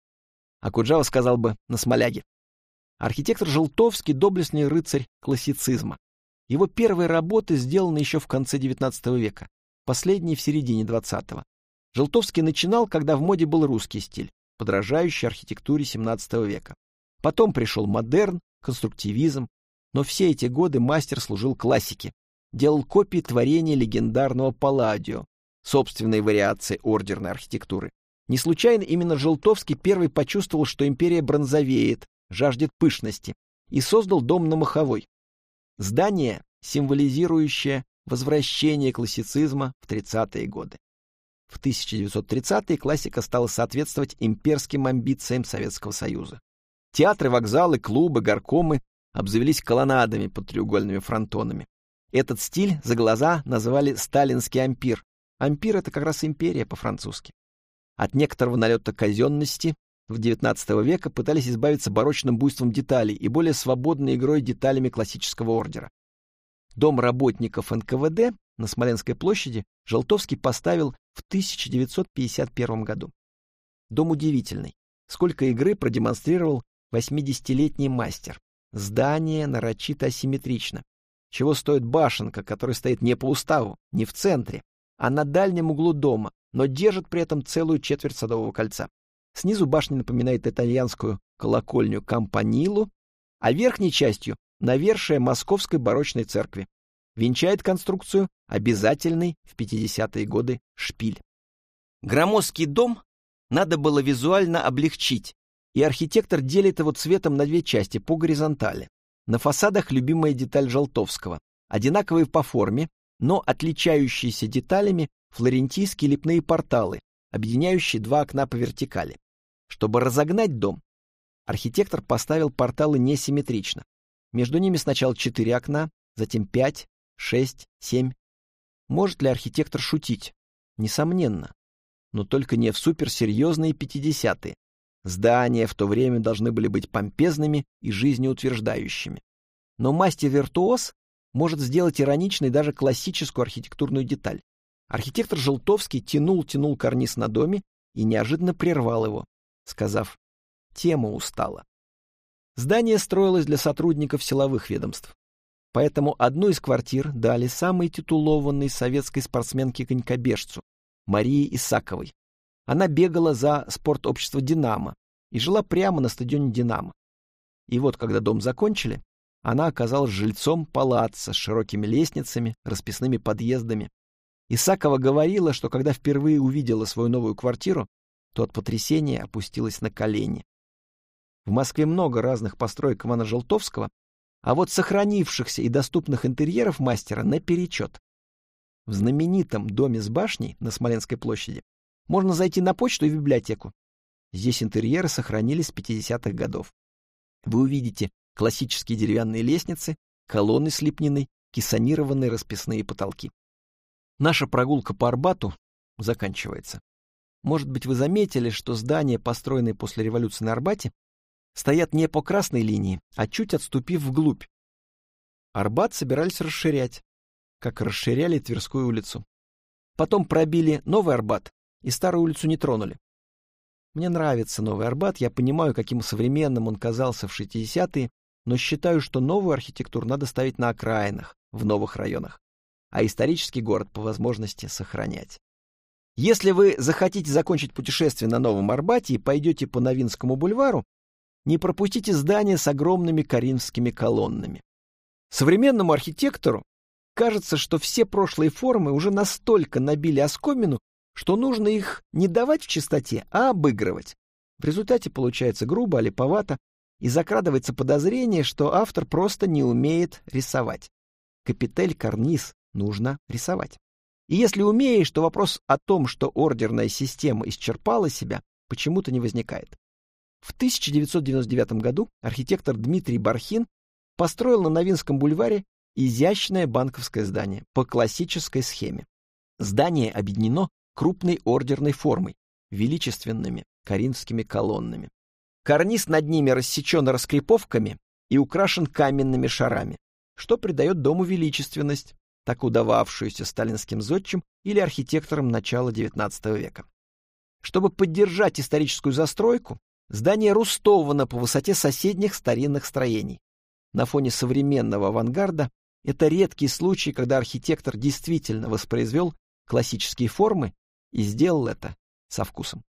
А Куджава сказал бы «на Смоляге». Архитектор Желтовский – доблестный рыцарь классицизма. Его первые работы сделаны еще в конце XIX века, последние в середине XX. Желтовский начинал, когда в моде был русский стиль, подражающий архитектуре XVII века. Потом пришел модерн, конструктивизм, но все эти годы мастер служил классике, делал копии творения легендарного Палладио, собственной вариации ордерной архитектуры. Не случайно именно Желтовский первый почувствовал, что империя бронзовеет, жаждет пышности, и создал дом на Маховой, Здание, символизирующее возвращение классицизма в 30-е годы. В 1930-е классика стала соответствовать имперским амбициям Советского Союза. Театры, вокзалы, клубы, горкомы обзавелись колоннадами под треугольными фронтонами. Этот стиль за глаза называли сталинский ампир. Ампир — это как раз империя по-французски. От некоторого налета казенности в XIX века пытались избавиться барочным буйством деталей и более свободной игрой деталями классического ордера. Дом работников НКВД на Смоленской площади Желтовский поставил в 1951 году. Дом удивительный. Сколько игры продемонстрировал 80-летний мастер. Здание нарочито асимметрично. Чего стоит башенка, которая стоит не по уставу, не в центре, а на дальнем углу дома, но держит при этом целую четверть Садового кольца. Снизу башня напоминает итальянскую колокольню Кампанилу, а верхней частью — навершие Московской барочной церкви. Венчает конструкцию обязательный в 50-е годы шпиль. Громоздкий дом надо было визуально облегчить, и архитектор делит его цветом на две части по горизонтали. На фасадах любимая деталь Желтовского, одинаковые по форме, но отличающиеся деталями флорентийские лепные порталы, объединяющие два окна по вертикали. Чтобы разогнать дом, архитектор поставил порталы несимметрично. Между ними сначала четыре окна, затем пять, шесть, семь. Может ли архитектор шутить? Несомненно. Но только не в суперсерьезные пятидесятые. Здания в то время должны были быть помпезными и жизнеутверждающими. Но мастер-виртуоз может сделать ироничной даже классическую архитектурную деталь. Архитектор Желтовский тянул-тянул карниз на доме и неожиданно прервал его, сказав «тема устала». Здание строилось для сотрудников силовых ведомств. Поэтому одну из квартир дали самой титулованной советской спортсменке-конькобежцу Марии Исаковой. Она бегала за спортобщество «Динамо» и жила прямо на стадионе «Динамо». И вот, когда дом закончили, она оказалась жильцом палаца с широкими лестницами, расписными подъездами. Исакова говорила, что когда впервые увидела свою новую квартиру, то от потрясения опустилась на колени. В Москве много разных построек Ивана Желтовского, а вот сохранившихся и доступных интерьеров мастера наперечет. В знаменитом доме с башней на Смоленской площади можно зайти на почту и в библиотеку. Здесь интерьеры сохранились с 50-х годов. Вы увидите классические деревянные лестницы, колонны с лепниной, кессонированные расписные потолки. Наша прогулка по Арбату заканчивается. Может быть, вы заметили, что здания, построенные после революции на Арбате, стоят не по красной линии, а чуть отступив вглубь. Арбат собирались расширять, как расширяли Тверскую улицу. Потом пробили новый Арбат и старую улицу не тронули. Мне нравится новый Арбат, я понимаю, каким современным он казался в 60-е, но считаю, что новую архитектуру надо ставить на окраинах, в новых районах, а исторический город по возможности сохранять. Если вы захотите закончить путешествие на Новом Арбате и пойдете по Новинскому бульвару, не пропустите здания с огромными коринфскими колоннами. Современному архитектору кажется, что все прошлые формы уже настолько набили оскомину, что нужно их не давать в чистоте, а обыгрывать. В результате получается грубо, липовато, и закрадывается подозрение, что автор просто не умеет рисовать. Капитель, карниз нужно рисовать. И если умеешь, то вопрос о том, что ордерная система исчерпала себя, почему-то не возникает. В 1999 году архитектор Дмитрий Бархин построил на Новинском бульваре изящное банковское здание по классической схеме. Здание объединено крупной ордерной формой, величественными коринфскими колоннами. Карниз над ними рассечен раскреповками и украшен каменными шарами, что придает дому величественность, так удававшуюся сталинским зодчим или архитекторам начала XIX века. Чтобы поддержать историческую застройку, Здание рустовано по высоте соседних старинных строений. На фоне современного авангарда это редкий случай, когда архитектор действительно воспроизвел классические формы и сделал это со вкусом.